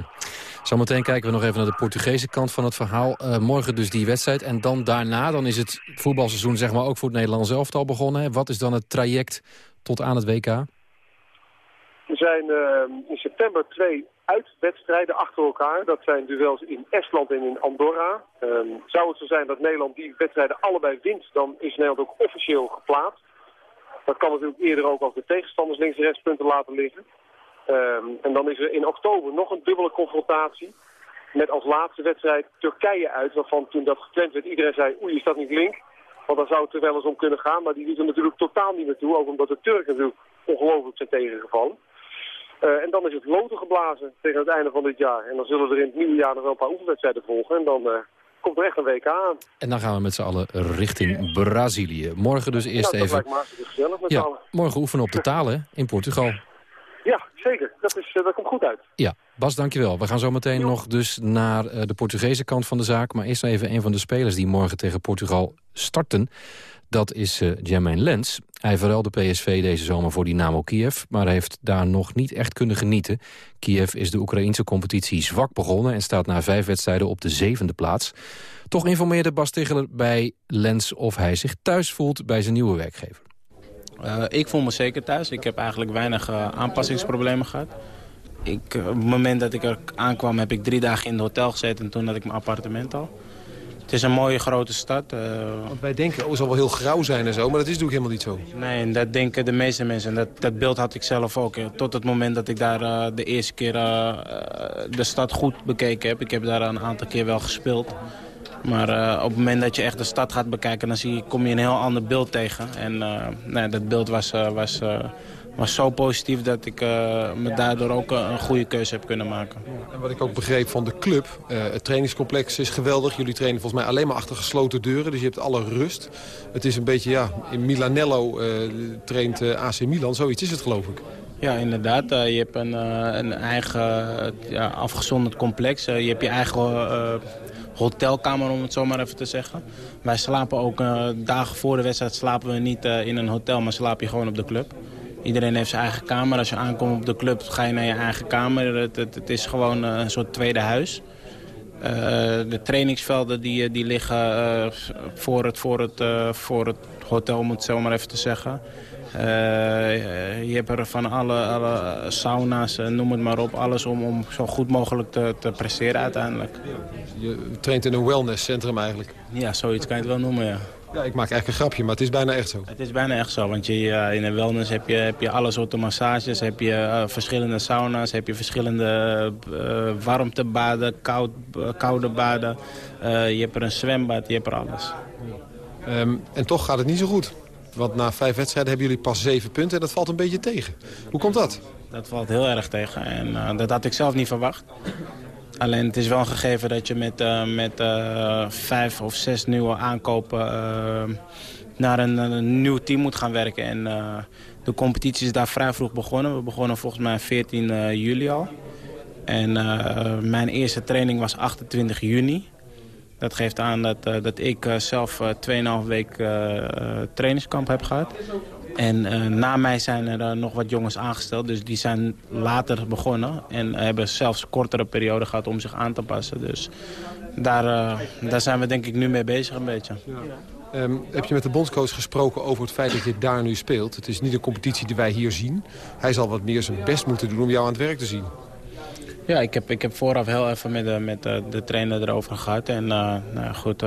Zometeen kijken we nog even naar de Portugese kant van het verhaal. Uh, morgen dus die wedstrijd. En dan daarna dan is het voetbalseizoen zeg maar, ook voor het Nederlands elftal begonnen. Wat is dan het traject tot aan het WK? Er zijn uh, in september twee uitwedstrijden achter elkaar. Dat zijn duels in Estland en in Andorra. Um, zou het zo zijn dat Nederland die wedstrijden allebei wint... dan is Nederland ook officieel geplaatst. Dat kan natuurlijk eerder ook als de tegenstanders links en rechts laten liggen. Um, en dan is er in oktober nog een dubbele confrontatie. Met als laatste wedstrijd Turkije uit. Waarvan toen dat gepland werd iedereen zei, oei is dat niet link? Want dan zou het er wel eens om kunnen gaan. Maar die doet er natuurlijk totaal niet naartoe. Ook omdat de Turken natuurlijk ongelooflijk zijn tegengevallen. Uh, en dan is het loten geblazen tegen het einde van dit jaar. En dan zullen er in het nieuwe jaar nog wel een paar oefenwedstrijden volgen. En dan uh, komt er echt een WK aan. En dan gaan we met z'n allen richting Brazilië. Morgen dus eerst nou, even... gezellig met ja, allen. morgen oefenen op de talen in Portugal. Zeker. Dat, is, uh, dat komt goed uit. Ja, Bas, dankjewel. We gaan zo meteen nog dus naar uh, de Portugese kant van de zaak. Maar eerst even een van de spelers die morgen tegen Portugal starten. Dat is uh, Jermaine Lens. Hij verruilde PSV deze zomer voor Dynamo Kiev... maar heeft daar nog niet echt kunnen genieten. Kiev is de Oekraïnse competitie zwak begonnen... en staat na vijf wedstrijden op de zevende plaats. Toch informeerde Bas Tegeler bij Lens of hij zich thuis voelt bij zijn nieuwe werkgever. Uh, ik voel me zeker thuis. Ik heb eigenlijk weinig uh, aanpassingsproblemen gehad. Ik, uh, op het moment dat ik er aankwam heb ik drie dagen in het hotel gezeten... en toen had ik mijn appartement al. Het is een mooie grote stad. Uh, Want wij denken, oh, het zal wel heel grauw zijn en zo, maar dat is natuurlijk helemaal niet zo. Nee, en dat denken de meeste mensen. En dat, dat beeld had ik zelf ook. Tot het moment dat ik daar uh, de eerste keer uh, de stad goed bekeken heb. Ik heb daar een aantal keer wel gespeeld. Maar op het moment dat je echt de stad gaat bekijken, dan zie je, kom je een heel ander beeld tegen. En nee, dat beeld was, was was zo positief dat ik me daardoor ook een goede keuze heb kunnen maken. En wat ik ook begreep van de club, het trainingscomplex is geweldig. Jullie trainen volgens mij alleen maar achter gesloten deuren, dus je hebt alle rust. Het is een beetje, ja, in Milanello traint AC Milan, zoiets is het geloof ik. Ja, inderdaad. Uh, je hebt een, uh, een eigen uh, ja, afgezonderd complex. je hebt je eigen hotelkamer, om het zo maar even te zeggen. Wij slapen ook dagen voor de wedstrijd slapen we niet in een hotel, maar slaap je gewoon op de club. Iedereen heeft zijn eigen kamer. Als je aankomt op de club ga je naar je eigen kamer. Het, het, is gewoon uh, een soort tweede huis. De trainingsvelden die, die liggen voor, het, voor, het, voor het hotel, om het zo maar even te zeggen. Je hebt er van alle, alle sauna's, noem het maar op. Alles om, om zo goed mogelijk te, te presteren uiteindelijk. Je traint in een wellnesscentrum eigenlijk? Ja, zoiets kan je het wel noemen, ja. Ja, ik maak eigenlijk een grapje, maar het is bijna echt zo. Het is bijna echt zo, want je, uh, in een wellness heb je, heb je alle soorten massages, heb je uh, verschillende sauna's, heb je verschillende uh, warmtebaden, koud, koude baden. je hebt er een zwembad, je hebt er alles. Um, en toch gaat het niet zo goed. Want na vijf wedstrijden hebben jullie pas zeven punten en dat valt een beetje tegen. Hoe komt dat? Dat valt heel erg tegen en dat had ik zelf niet verwacht. Alleen het is wel een gegeven dat je met, uh, met uh, vijf of zes nieuwe aankopen naar een, een, nieuw team moet gaan werken. En de competitie is daar vrij vroeg begonnen. We begonnen volgens mij 14 juli al. En mijn eerste training was 28 juni. Dat geeft aan dat, dat ik zelf 2,5 week trainingskamp heb gehad. En eh, na mij zijn er nog wat jongens aangesteld. Dus die zijn later begonnen. En hebben zelfs kortere periode gehad om zich aan te passen. Dus daar, daar zijn we denk ik nu mee bezig een beetje. Ja. Um, heb je met de bondscoach gesproken over het feit dat je daar nu speelt? Het is niet een competitie die wij hier zien. Hij zal wat meer zijn best moeten doen om jou aan het werk te zien. Ja, ik heb, ik heb vooraf heel even met, de, met de, de trainer erover gehad. En nou, goed...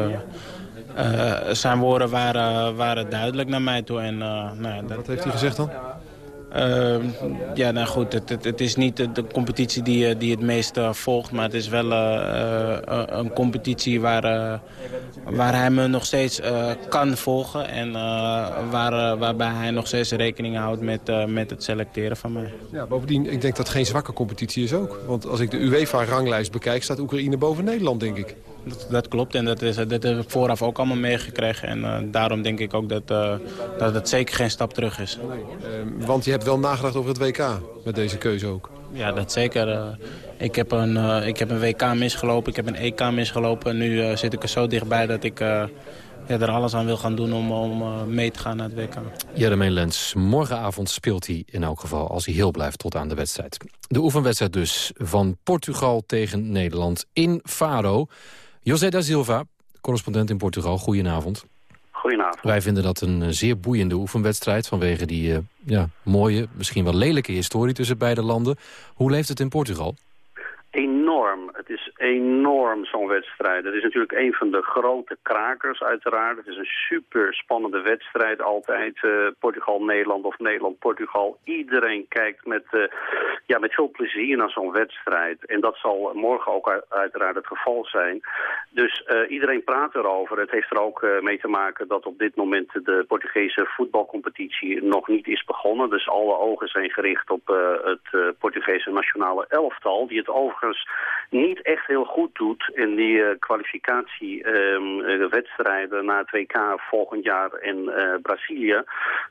Zijn woorden waren, waren duidelijk naar mij toe. En, nou, dat... Wat heeft hij gezegd dan? Uh, ja, nou goed, het, het, is niet de competitie die, die het meest volgt... maar het is wel een competitie waar, waar hij me nog steeds kan volgen... en waar, waarbij hij nog steeds rekening houdt met, met het selecteren van mij. Ja, bovendien, ik denk dat het geen zwakke competitie is ook. Want als ik de UEFA-ranglijst bekijk, staat Oekraïne boven Nederland, denk ik. Dat, dat, klopt en dat, is, dat heb ik vooraf ook allemaal meegekregen. En uh, daarom denk ik ook dat, uh, dat het zeker geen stap terug is. Nee. Uh, want je hebt wel nagedacht over het WK met deze keuze ook. Ja, dat zeker. ik, heb een, ik heb een WK misgelopen, ik heb een EK misgelopen. En nu zit ik er zo dichtbij dat ik ja, er alles aan wil gaan doen om, om mee te gaan naar het WK. Jeremijn Lens, morgenavond speelt hij in elk geval als hij heel blijft tot aan de wedstrijd. De oefenwedstrijd dus van Portugal tegen Nederland in Faro. José da Silva, correspondent in Portugal, goedenavond. Goedenavond. Wij vinden dat een zeer boeiende oefenwedstrijd... vanwege die uh, ja, mooie, misschien wel lelijke historie tussen beide landen. Hoe leeft het in Portugal? Enorm. Het is enorm zo'n wedstrijd. Het is natuurlijk een van de grote krakers uiteraard. Het is een super spannende wedstrijd altijd. Uh, Portugal-Nederland of Nederland-Portugal. Iedereen kijkt met, uh, ja, met veel plezier naar zo'n wedstrijd. En dat zal morgen ook uiteraard het geval zijn. Dus uh, iedereen praat erover. Het heeft er ook mee te maken dat op dit moment de Portugese voetbalcompetitie nog niet is begonnen. Dus alle ogen zijn gericht op het Portugese nationale elftal. Die het niet echt heel goed doet in die uh, kwalificatiewedstrijden um, na het WK volgend jaar in uh, Brazilië.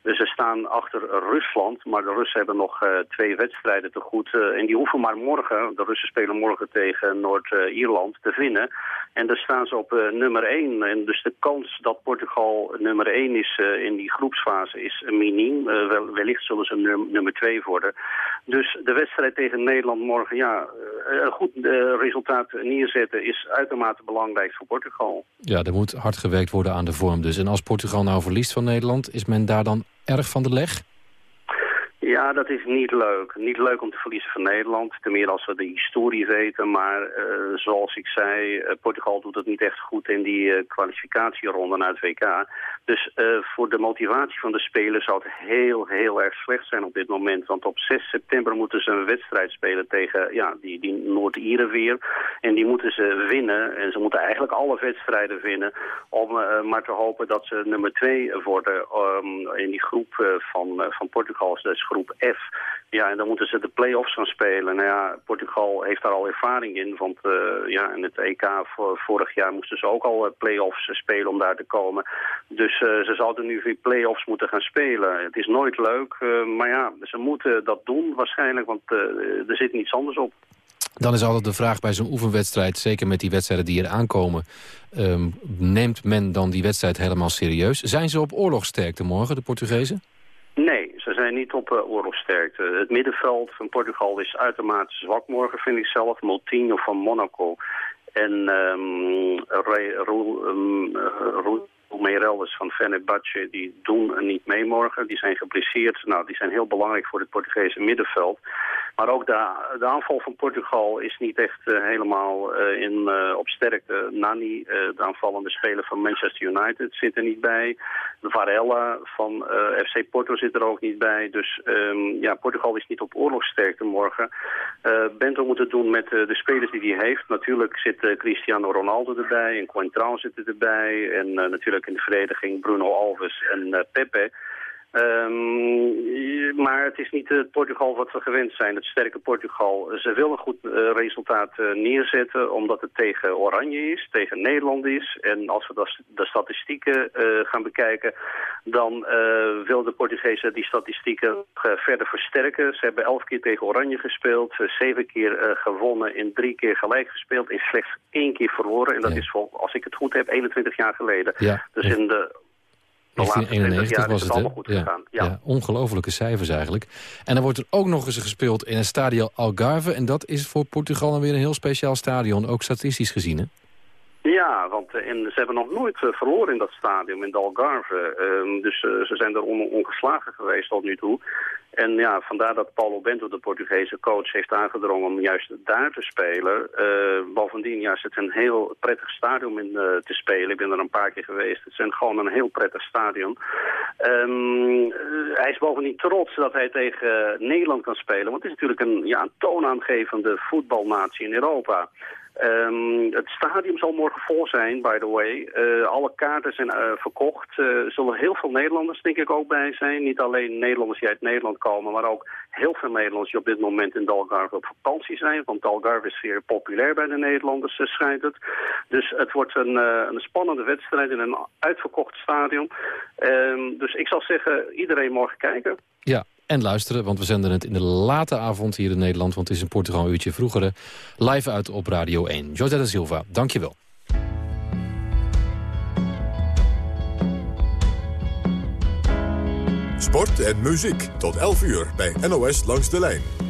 Dus ze staan achter Rusland, maar de Russen hebben nog twee wedstrijden te goed. en die hoeven maar morgen, de Russen spelen morgen tegen Noord-Ierland, te winnen. En daar staan ze op nummer 1. En dus de kans dat Portugal nummer 1 is in die groepsfase is miniem. Wel, wellicht zullen ze num nummer 2 worden. Dus de wedstrijd tegen Nederland morgen, ja, een goed resultaat neerzetten is uitermate belangrijk voor Portugal. Ja, er moet hard gewerkt worden aan de vorm dus. En als Portugal nou verliest van Nederland, is men daar dan erg van de leg? Ja, dat is niet leuk. Niet leuk om te verliezen van Nederland. Ten meer als we de historie weten. Maar uh, zoals ik zei, uh, Portugal doet het niet echt goed in die uh, kwalificatieronde naar het WK. Dus voor de motivatie van de spelers zou het heel, heel erg slecht zijn op dit moment. Want op 6 september moeten ze een wedstrijd spelen tegen ja, die, die Noord-Ieren weer. En die moeten ze winnen. En ze moeten eigenlijk alle wedstrijden winnen. Om maar te hopen dat ze nummer 2 worden um, in die groep van, van Portugal. Dus groep F. Ja, en dan moeten ze de play-offs gaan spelen. Nou ja, Portugal heeft daar al ervaring in. Want uh, ja, in het EK vorig jaar moesten ze ook al play-offs spelen om daar te komen. Dus uh, ze zouden nu weer play-offs moeten gaan spelen. Het is nooit leuk, uh, maar ja, ze moeten dat doen waarschijnlijk. Want er zit niets anders op. Dan is altijd de vraag bij zo'n oefenwedstrijd, zeker met die wedstrijden die er aankomen... Um, neemt men dan die wedstrijd helemaal serieus? Zijn ze op oorlogsterkte morgen, de Portugezen? Nee, ze zijn niet op uh, oorlogsterkte. Het middenveld van Portugal is uitermate zwak morgen, vind ik zelf. Moutinho van Monaco en um, um, Meirelles van Fenerbahce, die doen niet mee morgen. Die zijn geblesseerd. Nou, die zijn heel belangrijk voor het Portugese middenveld. Maar ook de, de aanval van Portugal is niet echt uh, helemaal uh, in, uh, op sterkte. Nani, de aanvallende speler van Manchester United, zit er niet bij. Varela van FC Porto zit er ook niet bij. Dus um, ja, Portugal is niet op oorlogssterkte morgen. Bento moet het doen met de spelers die hij heeft. Natuurlijk zit Cristiano Ronaldo erbij en Coentrao zit erbij. En natuurlijk in de verdediging Bruno Alves en Pepe. Um, maar het is niet het Portugal wat we gewend zijn, het sterke Portugal. Ze willen een goed uh, resultaat uh, neerzetten, omdat het tegen Oranje is, tegen Nederland is. En als we dat, de statistieken gaan bekijken, dan wil de Portugezen die statistieken verder versterken. Ze hebben elf keer tegen Oranje gespeeld, zeven keer gewonnen, in drie keer gelijk gespeeld, in slechts één keer verloren. En dat ja. is, vol, als ik het goed heb, 21 jaar geleden. Ja. Dus in de 1991 jaar was het, allemaal goed gegaan. Ja. ja, ongelofelijke cijfers eigenlijk. En dan wordt er ook nog eens gespeeld in het stadion Algarve. En dat is voor Portugal dan weer een heel speciaal stadion, ook statistisch gezien, hè? Ja, want eh, en ze hebben nog nooit eh, verloren in dat stadion in de Algarve. Ehm, dus eh, ze zijn er on- ongeslagen geweest tot nu toe. En ja, vandaar dat Paulo Bento, de Portugese coach, heeft aangedrongen om juist daar te spelen. Eh, bovendien ja, het een heel prettig stadion in eh, te spelen. Ik ben er een paar keer geweest. Het is gewoon een heel prettig stadion. Ehm, eh, hij is bovendien trots dat hij tegen eh, Nederland kan spelen. Want het is natuurlijk een, ja, een toonaangevende voetbalnatie in Europa. Ehm, het stadion zal morgen vol zijn, by the way. Eh, alle kaarten zijn eh, verkocht. Eh, er zullen heel veel Nederlanders, denk ik, ook bij zijn. Niet alleen Nederlanders die uit Nederland komen, maar ook heel veel Nederlanders die op dit moment in Dalgarve op vakantie zijn. Want Dalgarve is zeer populair bij de Nederlanders, schijnt het. Dus het wordt een, een spannende wedstrijd in een uitverkocht stadion. Ehm, dus ik zal zeggen, iedereen morgen kijken. Ja, en luisteren, want we zenden het in de late avond hier in Nederland... want het is in Portugal een uurtje vroeger, hè, live uit op Radio 1. José da Silva, dankjewel. Sport en muziek tot 11 uur bij NOS Langs de Lijn.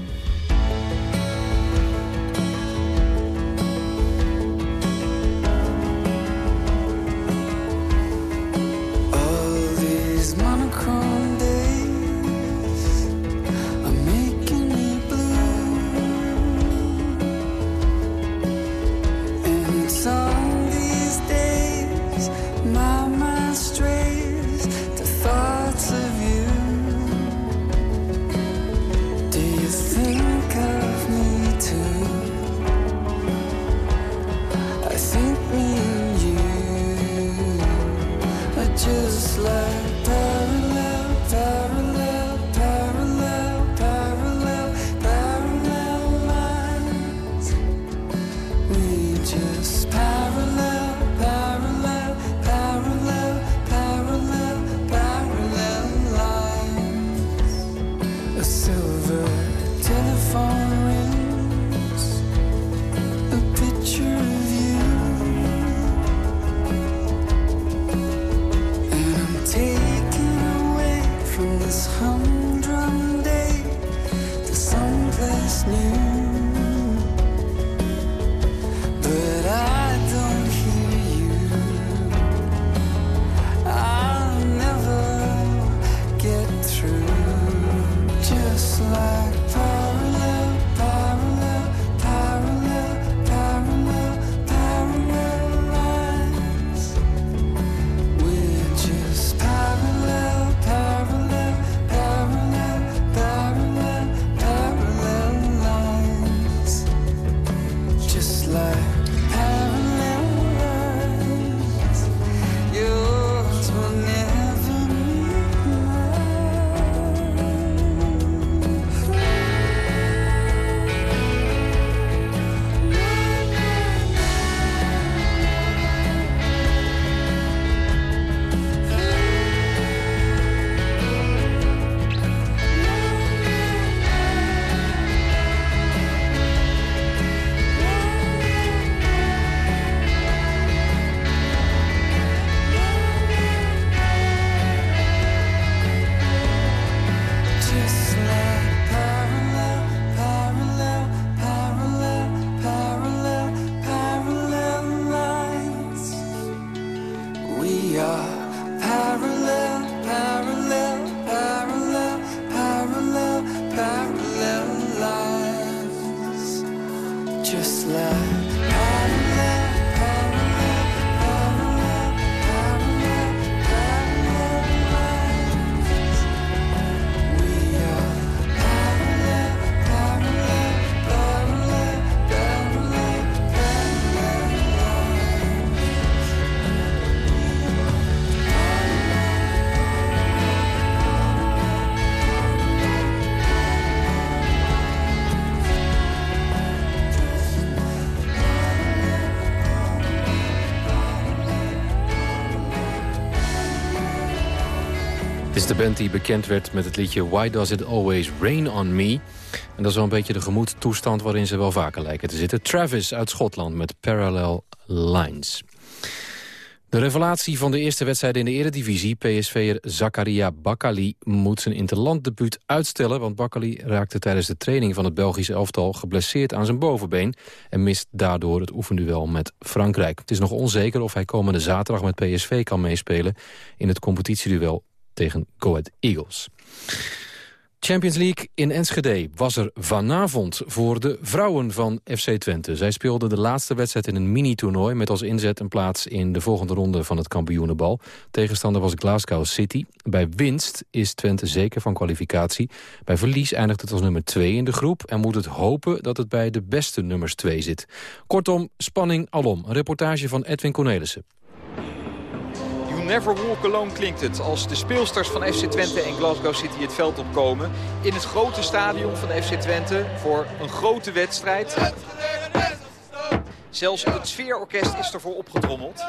De band die bekend werd met het liedje Why Does It Always Rain On Me? En dat is wel een beetje de gemoedstoestand waarin ze wel vaker lijken te zitten. Travis uit Schotland met Parallel Lines. De revelatie van de eerste wedstrijd in de eredivisie, PSV'er Zakaria Bakali, moet zijn interlanddebuut uitstellen, want Bakali raakte tijdens de training van het Belgische elftal geblesseerd aan zijn bovenbeen en mist daardoor het oefenduel met Frankrijk. Het is nog onzeker of hij komende zaterdag met PSV kan meespelen in het competitieduel tegen Go Eagles. Champions League in Enschede was er vanavond voor de vrouwen van FC Twente. Zij speelden de laatste wedstrijd in een mini-toernooi... met als inzet een plaats in de volgende ronde van het kampioenenbal. Tegenstander was Glasgow City. Bij winst is Twente zeker van kwalificatie. Bij verlies eindigt het als nummer 2 in de groep... en moet het hopen dat het bij de beste nummers 2 zit. Kortom, spanning alom. Een reportage van Edwin Cornelissen. Never Walk Alone klinkt het als de speelsters van FC Twente en Glasgow City het veld opkomen. In het grote stadion van FC Twente voor een grote wedstrijd. Zelfs het sfeerorkest is ervoor opgedrommeld.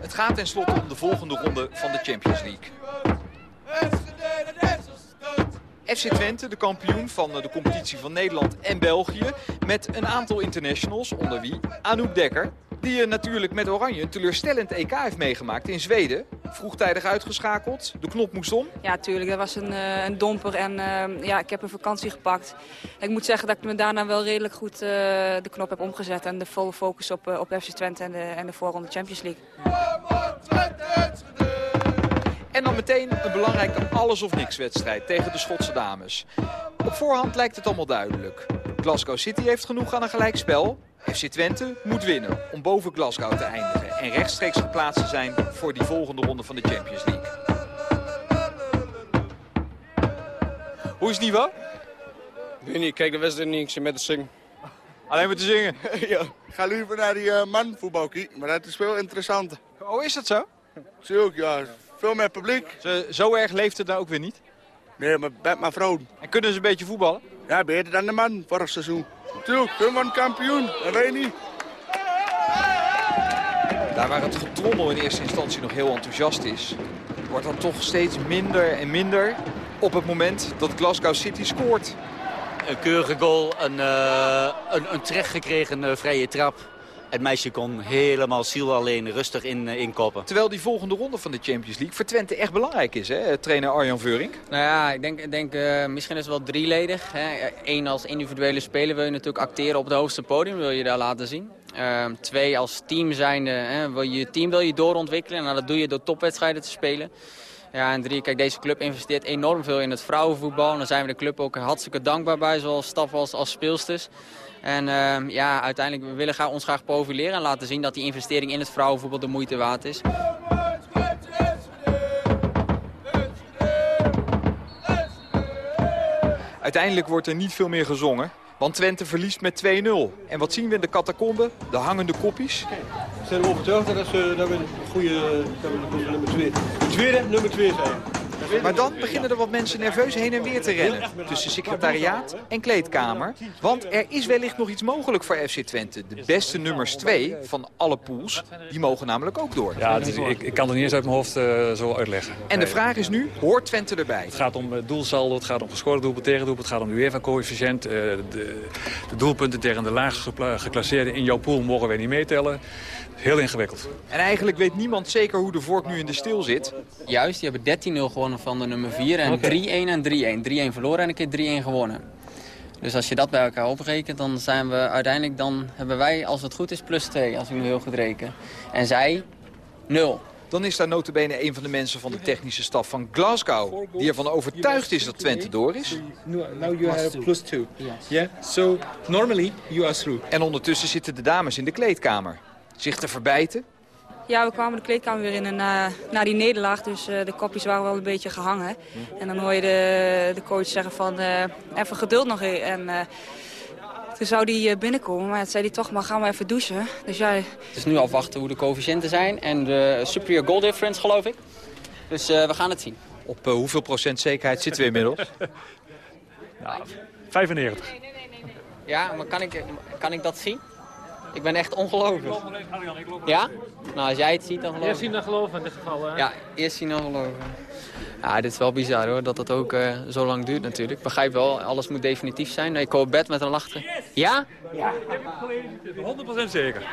Het gaat tenslotte om de volgende ronde van de Champions League. FC Twente, de kampioen van de competitie van Nederland en België. Met een aantal internationals, onder wie Anouk Dekker. Die je natuurlijk met Oranje een teleurstellend EK heeft meegemaakt in Zweden. Vroegtijdig uitgeschakeld, de knop moest om. Ja, tuurlijk. Dat was een, uh, een domper en uh, ja, ik heb een vakantie gepakt. Ik moet zeggen dat ik me daarna wel redelijk goed uh, de knop heb omgezet. En de volle focus op, op FC Twente en de, en de voorronde Champions League. En dan meteen een belangrijke alles-of-niks wedstrijd tegen de Schotse dames. Op voorhand lijkt het allemaal duidelijk. Glasgow City heeft genoeg aan een gelijkspel. FC Twente moet winnen om boven Glasgow te eindigen. En rechtstreeks geplaatst te zijn voor die volgende ronde van de Champions League. Hoe is het niveau? Ik weet niet, kijk de wedstrijd niet, ik zit met te zingen. Alleen maar te zingen? ja. Ik ga liever naar die uh, manvoetbal kijken, maar dat is veel interessanter. Oh, is dat zo? Zie ook, ja. Veel meer publiek. Zo, zo erg leeft het nou ook weer niet? Nee, maar met mijn vrouw. En kunnen ze een beetje voetballen? Ja, beter dan de man vorig seizoen. Tuurlijk, we worden kampioen, dat weet je niet. Daar waar het getrommel in eerste instantie nog heel enthousiast is... wordt dat toch steeds minder en minder op het moment dat Glasgow City scoort. Een keurige goal, een, uh, een, een terecht gekregen uh, vrije trap. Het meisje kon helemaal ziel alleen rustig in, uh, inkoppen. Terwijl die volgende ronde van de Champions League voor Twente echt belangrijk is, hè? trainer Arjan Veurink. Nou ja, ik denk, ik denk uh, misschien is het wel drieledig. Hè. Eén als individuele speler wil je natuurlijk acteren op het hoogste podium, wil je daar laten zien. Uh, twee als team zijnde, hè, wil je team wil je doorontwikkelen. En nou, dat doe je door topwedstrijden te spelen. Ja, en drie, kijk, deze club investeert enorm veel in het vrouwenvoetbal. En daar zijn we de club ook hartstikke dankbaar bij, zowel staf als, als speelsters. En uh, ja, uiteindelijk we willen we ons graag profileren en laten zien dat die investering in het vrouwenvoetbal de moeite waard is. Uiteindelijk wordt er niet veel meer gezongen. Want Twente verliest met 2-0. En wat zien we in de catacombe? De hangende koppies. We zijn overtuigd dat we, dat we een goede dat we nummer 2 tweede nummer 2 zijn. Maar dan beginnen er wat mensen nerveus heen en weer te rennen. Tussen secretariaat en kleedkamer. Want er is wellicht nog iets mogelijk voor FC Twente. De beste nummers 2 van alle pools, die mogen namelijk ook door. Ja, is, ik, ik, kan het niet eens uit mijn hoofd uh, zo uitleggen. En de vraag is nu, hoort Twente erbij? Het gaat om doelsaldo, het gaat om gescoorde doelpunt, tegendoelpunt. Het gaat om de UEFA-coëfficiënt. Uh, de, de, doelpunten tegen de laagst geclasseerden in jouw pool mogen wij niet meetellen. Heel ingewikkeld. En eigenlijk weet niemand zeker hoe de vork nu in de stil zit. Juist, die hebben 13-0 gewonnen van de nummer 4 en 3-1 en 3-1. 3-1 verloren en een keer 3-1 gewonnen. Dus als je dat bij elkaar oprekent, dan zijn we uiteindelijk, dan hebben wij, als het goed is, plus 2, als ik nu heel goed reken. En zij, 0. Dan is daar notabene een van de mensen van de technische staf van Glasgow... die ervan overtuigd is dat Twente door is. Now you have plus 2. Yeah, so normally you are through. En ondertussen zitten de dames in de kleedkamer. Zich te verbijten. Ja, we kwamen de kleedkamer weer in en, uh, na die nederlaag. Dus uh, de kopjes waren wel een beetje gehangen. En dan hoor je de, de coach zeggen van uh, even geduld nog even. En toen zou hij binnenkomen, maar toen zei hij toch maar gaan we even douchen. Dus ja... Het is nu afwachten hoe de coëfficiënten zijn en de superior goal difference geloof ik. Dus we gaan het zien. Op hoeveel procent zekerheid zitten we inmiddels? nou, 95. Ja, maar kan ik, kan ik dat zien? Ik ben echt ongelooflijk. Ja? Nou, als jij het ziet, dan geloof ik. Eerst zien dan geloven in dit geval, hè? Ja, eerst zien dan geloven. Ja, dit is wel bizar hoor, dat het ook eh, zo lang duurt natuurlijk. Ik begrijp wel, alles moet definitief zijn. Ik hoor bed met een lachen. Ja? Ja, heb ik gelezen. 100% zeker.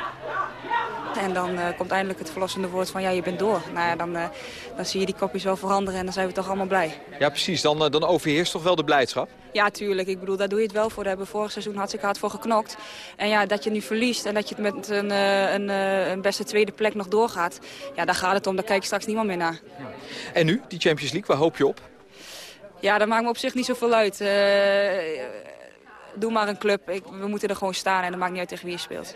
En dan eh, komt eindelijk het verlossende woord van ja, je bent door. Nou ja, dan, eh, dan zie je die kopjes wel veranderen en dan zijn we toch allemaal blij. Ja, precies. Dan, dan overheerst toch wel de blijdschap? Ja, tuurlijk. Ik bedoel, daar doe je het wel voor. Daar hebben we vorig seizoen hartstikke hard voor geknokt. En ja, dat je nu verliest en dat je het met een, eh, een, eh, een beste tweede plek nog doorgaat. Ja, daar gaat het om. Daar kijkt straks niemand meer naar. En nu, die Champions League, waar hoop je op? Ja, dat maakt me op zich niet zoveel uit. Eh, doe maar een club. Ik, we moeten er gewoon staan en dat maakt niet uit tegen wie je speelt.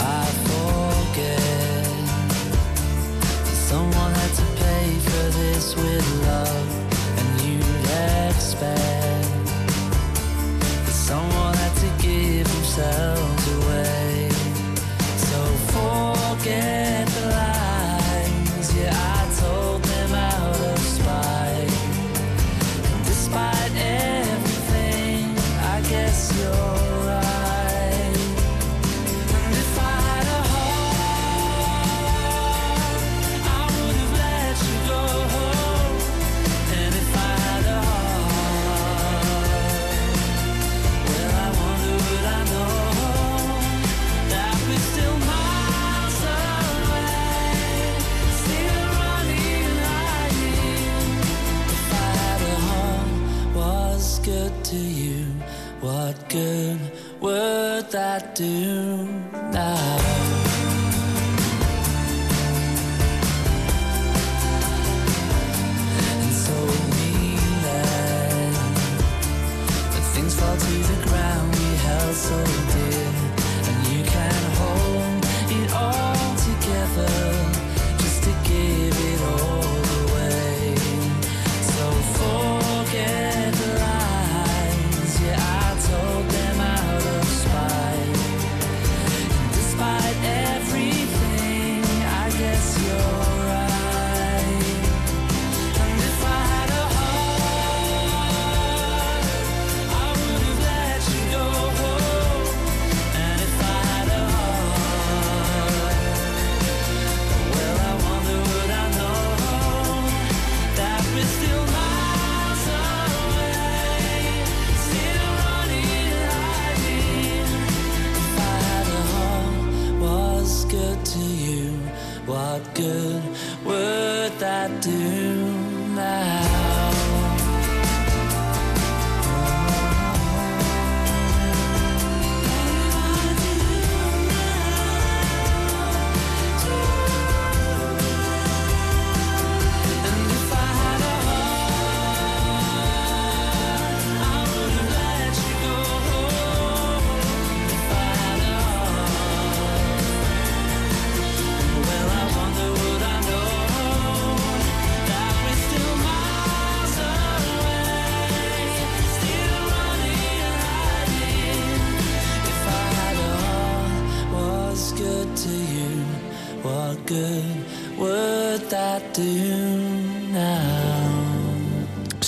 I forget expect someone had to give themselves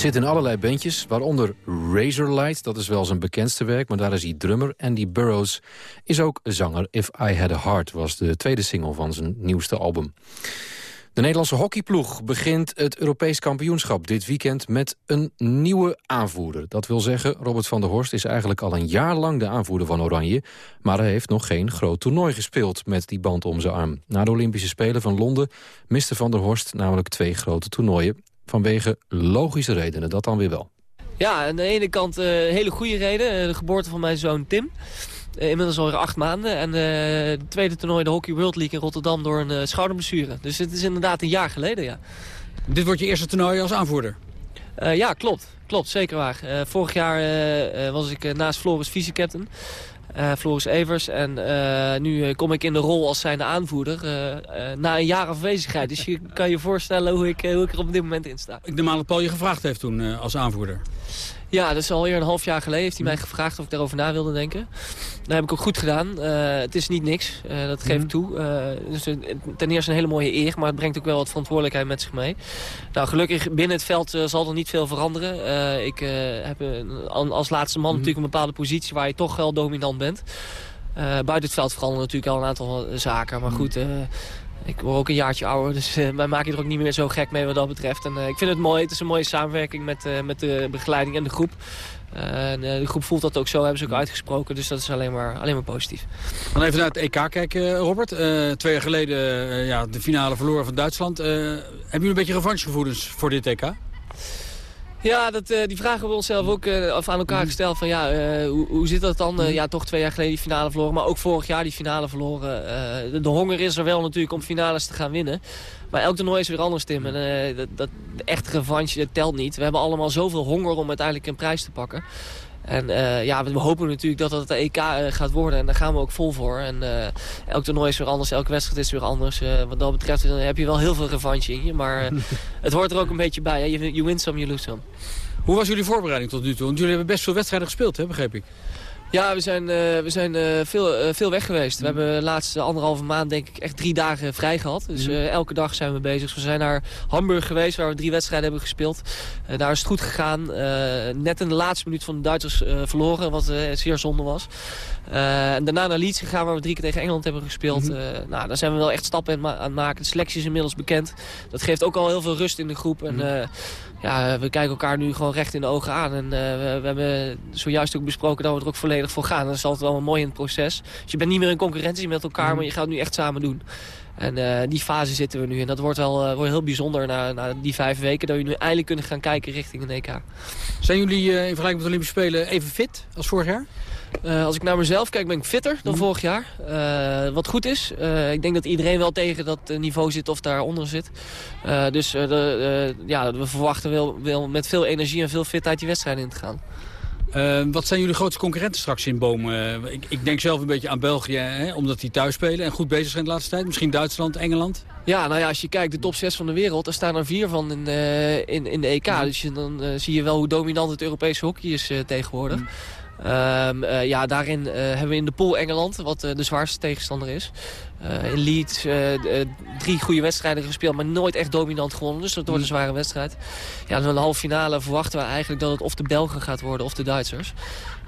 Zit in allerlei bandjes, waaronder Razorlight. Dat is wel zijn bekendste werk, maar daar is hij drummer. Andy Burroughs is ook zanger. If I Had a Heart was de tweede single van zijn nieuwste album. De Nederlandse hockeyploeg begint het Europees kampioenschap dit weekend met een nieuwe aanvoerder. Dat wil zeggen, Robert van der Horst is eigenlijk al een jaar lang de aanvoerder van Oranje, maar hij heeft nog geen groot toernooi gespeeld met die band om zijn arm. Na de Olympische Spelen van Londen miste van der Horst namelijk twee grote toernooien. Vanwege logische redenen, dat dan weer wel. Ja, aan de ene kant een hele goede reden. eh, De geboorte van mijn zoon Tim. Eh, inmiddels alweer acht maanden. En eh, het tweede toernooi, de Hockey World League in Rotterdam, door een eh, schouderblessure. Dus het is inderdaad een jaar geleden, ja. Dit wordt je eerste toernooi als aanvoerder? Eh, ja, klopt. Klopt, zeker waar. Eh, vorig jaar eh, eh, was ik eh, naast Floris vice-captain. Eh, Floris Evers. En eh, nu eh, kom ik in de rol als zijnde aanvoerder. na een jaar afwezigheid. Dus je kan je voorstellen hoe ik, hoe ik er op dit moment in sta. Ik neem aan dat Paul je gevraagd heeft toen als aanvoerder. Ja, dat is alweer een half jaar geleden. Heeft hij mij gevraagd of ik daarover na wilde denken. Dat heb ik ook goed gedaan. Eh, het is niet niks, uh, dat geef ik toe. Uh, dus ten eerste een hele mooie eer, maar het brengt ook wel wat verantwoordelijkheid met zich mee. Nou, gelukkig binnen het veld zal er niet veel veranderen. ik heb als laatste man natuurlijk een bepaalde positie waar je toch wel dominant bent. buiten het veld veranderen natuurlijk al een aantal zaken. Maar goed, ik word ook een jaartje ouder, dus uh, wij maken er ook niet meer zo gek mee wat dat betreft. En uh, ik vind het mooi, het is een mooie samenwerking met, uh, met de begeleiding en de groep. en de groep voelt dat ook zo, hebben ze ook uitgesproken. Dus dat is alleen maar, alleen maar positief. Dan even naar het EK kijken, Robert. twee jaar geleden ja, de finale verloren van Duitsland. hebben jullie een beetje revanchegevoelens voor dit EK? Ja, dat, uh, die vragen hebben we onszelf ook uh, aan elkaar mhm. gesteld. Van, ja, uh, hoe, hoe zit dat dan? Mhm. ja, toch twee jaar geleden die finale verloren. Maar ook vorig jaar die finale verloren. De, de, honger is er wel natuurlijk om finales te gaan winnen. Maar elk toernooi is weer anders, Tim. En, dat, dat, echte revanche telt niet. We hebben allemaal zoveel honger om uiteindelijk een prijs te pakken. En uh, ja, we hopen natuurlijk dat dat het EK uh, gaat worden. En daar gaan we ook vol voor. En uh, elk toernooi is weer anders, elke wedstrijd is weer anders. wat dat betreft heb je wel heel veel revanche in je. Maar het hoort er ook een beetje bij. Hè? You, you win some, you lose some. Hoe was jullie voorbereiding tot nu toe? Want jullie hebben best veel wedstrijden gespeeld, hè, begreep ik. Ja, we zijn, uh, we zijn uh, veel, uh, veel weg geweest. We hebben de laatste anderhalve maand denk ik echt drie dagen vrij gehad. Dus elke dag zijn we bezig. we zijn naar Hamburg geweest waar we drie wedstrijden hebben gespeeld. daar is het goed gegaan. net in de laatste minuut van de Duitsers verloren, wat zeer zonde was. En daarna naar Leeds gegaan waar we drie keer tegen Engeland hebben gespeeld. Mm -hmm. nou, daar zijn we wel echt stappen aan het maken. De selectie is inmiddels bekend. Dat geeft ook al heel veel rust in de groep. En, mhm ja, we kijken elkaar nu gewoon recht in de ogen aan. En we, we, hebben zojuist ook besproken dat we er ook volledig voor gaan. Dat is altijd wel mooi in het proces. Dus je bent niet meer in concurrentie met elkaar, maar je gaat het nu echt samen doen. En uh, die fase zitten we nu. En dat wordt wel uh, wordt heel bijzonder na, na, die vijf weken. Dat we nu eindelijk kunnen gaan kijken richting een EK. Zijn jullie in vergelijking met de Olympische Spelen even fit als vorig jaar? Als ik naar mezelf kijk ben ik fitter dan mhm. vorig jaar. Wat goed is. Ik denk dat iedereen wel tegen dat niveau zit of daaronder zit. dus de, ja, we verwachten wel, wel met veel energie en veel fitheid die wedstrijd in te gaan. Wat zijn jullie grootste concurrenten straks in Boom? Ik, ik, denk zelf een beetje aan België, hè, omdat die thuis spelen en goed bezig zijn de laatste tijd. Misschien Duitsland, Engeland? Ja, nou ja, als je kijkt de top 6 van de wereld, daar staan er vier van in, in, in de EK. Mhm. Dus je, dan zie je wel hoe dominant het Europese hockey is tegenwoordig. Mm. Um, uh, ja, daarin hebben we in de pool Engeland, wat de zwaarste tegenstander is. In Leeds drie goede wedstrijden gespeeld, maar nooit echt dominant gewonnen. Dus dat wordt een mm. zware wedstrijd. Ja, in een halve finale verwachten we eigenlijk dat het of de Belgen gaat worden of de Duitsers.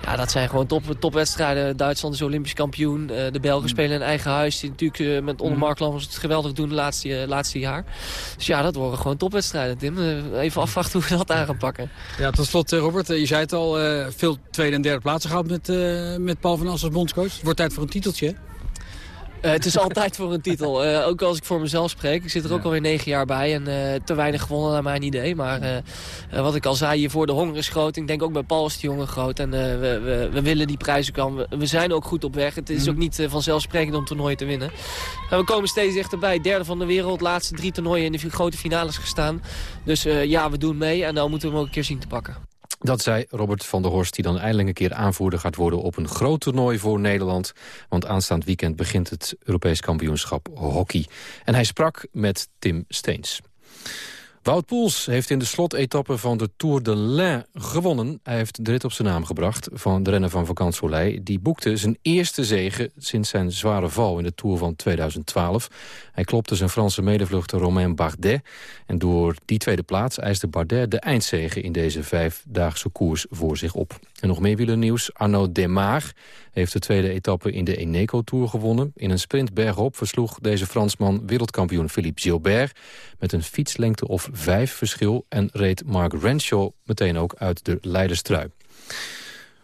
Ja, dat zijn gewoon top, topwedstrijden. Duitsland is olympisch kampioen. de Belgen mm. spelen in eigen huis. Die natuurlijk met onder mm. Mark Lammers het geweldig doen de laatste, laatste jaar. Dus ja, dat worden gewoon topwedstrijden, Tim. even afwachten hoe we dat aan gaan pakken. Ja, tot slot, Robert. je zei het al, veel tweede en derde plaatsen gehad met, uh, met Paul van As als bondscoach. Het wordt tijd voor een titeltje, uh, het is altijd voor een titel. Uh, ook als ik voor mezelf spreek. Ik zit er ook alweer negen jaar bij. En uh, te weinig gewonnen naar mijn idee. Maar wat ik al zei, hiervoor de honger is groot. Ik denk ook bij Paul is die honger groot. En we, we, we, willen die prijzen komen. We, we, zijn ook goed op weg. Het is mhm. ook niet vanzelfsprekend om toernooien te winnen. En we komen steeds dichterbij. Derde van de wereld. Laatste drie toernooien in de grote finales gestaan. Dus ja, we doen mee. En dan moeten we hem ook een keer zien te pakken. Dat zei Robert van der Horst, die dan eindelijk een keer aanvoerder gaat worden op een groot toernooi voor Nederland. Want aanstaand weekend begint het Europees kampioenschap hockey. En hij sprak met Tim Steens. Wout Poels heeft in de slotetappe van de Tour de l'Ain gewonnen. Hij heeft de rit op zijn naam gebracht van de renner van Vakant Soleil. Die boekte zijn eerste zege sinds zijn zware val in de Tour van 2012. Hij klopte zijn Franse medevluchter Romain Bardet. En door die tweede plaats eiste Bardet de eindzege in deze vijfdaagse koers voor zich op. En nog meer nieuws. Arnaud Demar heeft de tweede etappe in de Eneco Tour gewonnen. In een sprint bergop versloeg deze Fransman wereldkampioen Philippe Gilbert... met een fietslengte of vijf verschil en reed Mark Renshaw meteen ook uit de leiderstrui.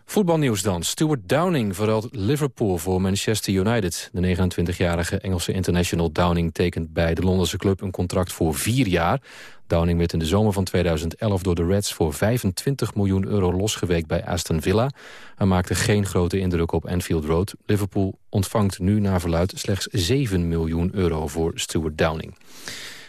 Voetbalnieuws dan. Stuart Downing verruilt Liverpool voor Manchester United. De 29-jarige Engelse international Downing tekent bij de Londense club een contract voor vier jaar. Downing werd in de zomer van 2011 door de Reds voor 25 miljoen euro losgeweekt bij Aston Villa. Hij maakte geen grote indruk op Anfield Road. Liverpool ontvangt nu naar verluid slechts 7 miljoen euro voor Stuart Downing.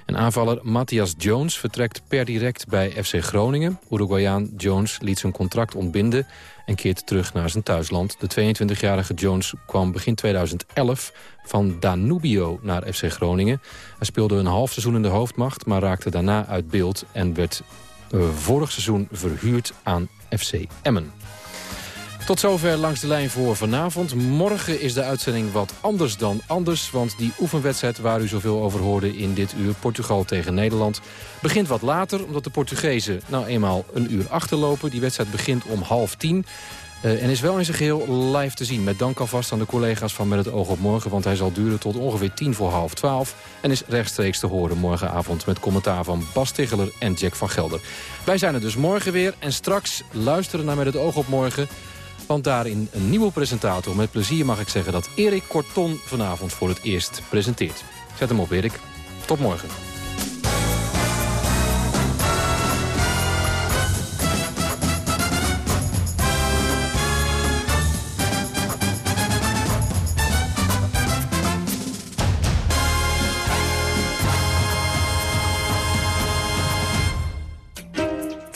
En aanvaller Matthias Jones vertrekt per direct bij FC Groningen. Uruguayaan Jones liet zijn contract ontbinden en keert terug naar zijn thuisland. De 22-jarige Jones kwam begin 2011 van Danubio naar FC Groningen. Hij speelde een half seizoen in de hoofdmacht, maar raakte daarna uit beeld... en werd uh, vorig seizoen verhuurd aan FC Emmen. Tot zover langs de lijn voor vanavond. Morgen is de uitzending wat anders dan anders. Want die oefenwedstrijd waar u zoveel over hoorde in dit uur... Portugal tegen Nederland, begint wat later... omdat de Portugezen nou eenmaal een uur achterlopen. Die wedstrijd begint om half tien. Uh, en is wel in zijn geheel live te zien. Met dank alvast aan de collega's van Met het oog op morgen. Want hij zal duren tot ongeveer tien voor half twaalf. En is rechtstreeks te horen morgenavond met commentaar van Bas Ticheler en Jack van Gelder. Wij zijn er dus morgen weer. En straks luisteren naar Met het oog op morgen want daarin een nieuwe presentator. Met plezier mag ik zeggen dat Erik Korton vanavond voor het eerst presenteert. Zet hem op, Erik. Tot morgen.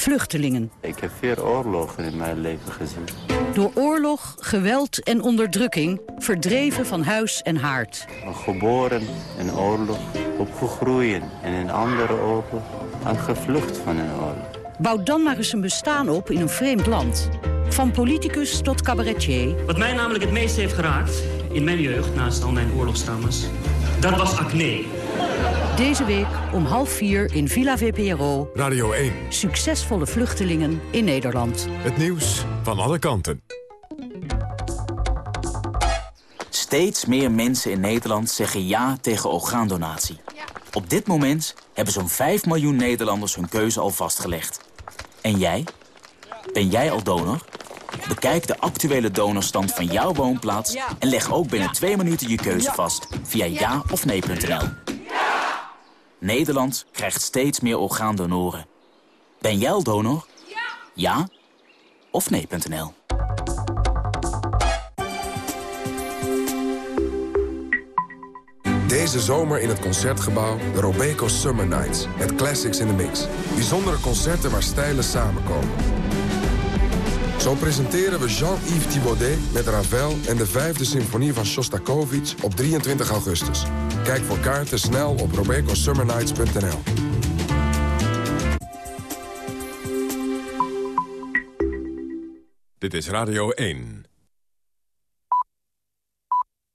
Vluchtelingen. Ik heb vier oorlogen in mijn leven gezien. Door oorlog, geweld en onderdrukking verdreven van huis en haard. Geboren in oorlog, opgegroeid in een andere oorlog en gevlucht van een oorlog. Bouw dan maar eens een bestaan op in een vreemd land. Van politicus tot cabaretier. Wat mij namelijk het meest heeft geraakt in mijn jeugd, naast al mijn oorlogstrauma's, dat was acne. Deze week om half vier in Villa VPRO. Radio 1. Succesvolle vluchtelingen in Nederland. Het nieuws van alle kanten. Steeds meer mensen in Nederland zeggen ja tegen orgaandonatie. Op dit moment hebben zo'n 5 miljoen Nederlanders hun keuze al vastgelegd. En jij? Ben jij al donor? Bekijk de actuele donorstand van jouw woonplaats... en leg ook binnen twee minuten je keuze vast via ja of nee.nl. Nederland krijgt steeds meer orgaandonoren. Ben jij al donor? Ja? of nee.nl. Deze zomer in het Concertgebouw de Robeco Summer Nights. Met classics in the mix. Bijzondere concerten waar stijlen samenkomen. Zo presenteren we Jean-Yves Thibaudet met Ravel en de vijfde symfonie van Shostakovich op 23 augustus. Kijk voor kaarten snel op robecosummernights.nl. Dit is Radio 1.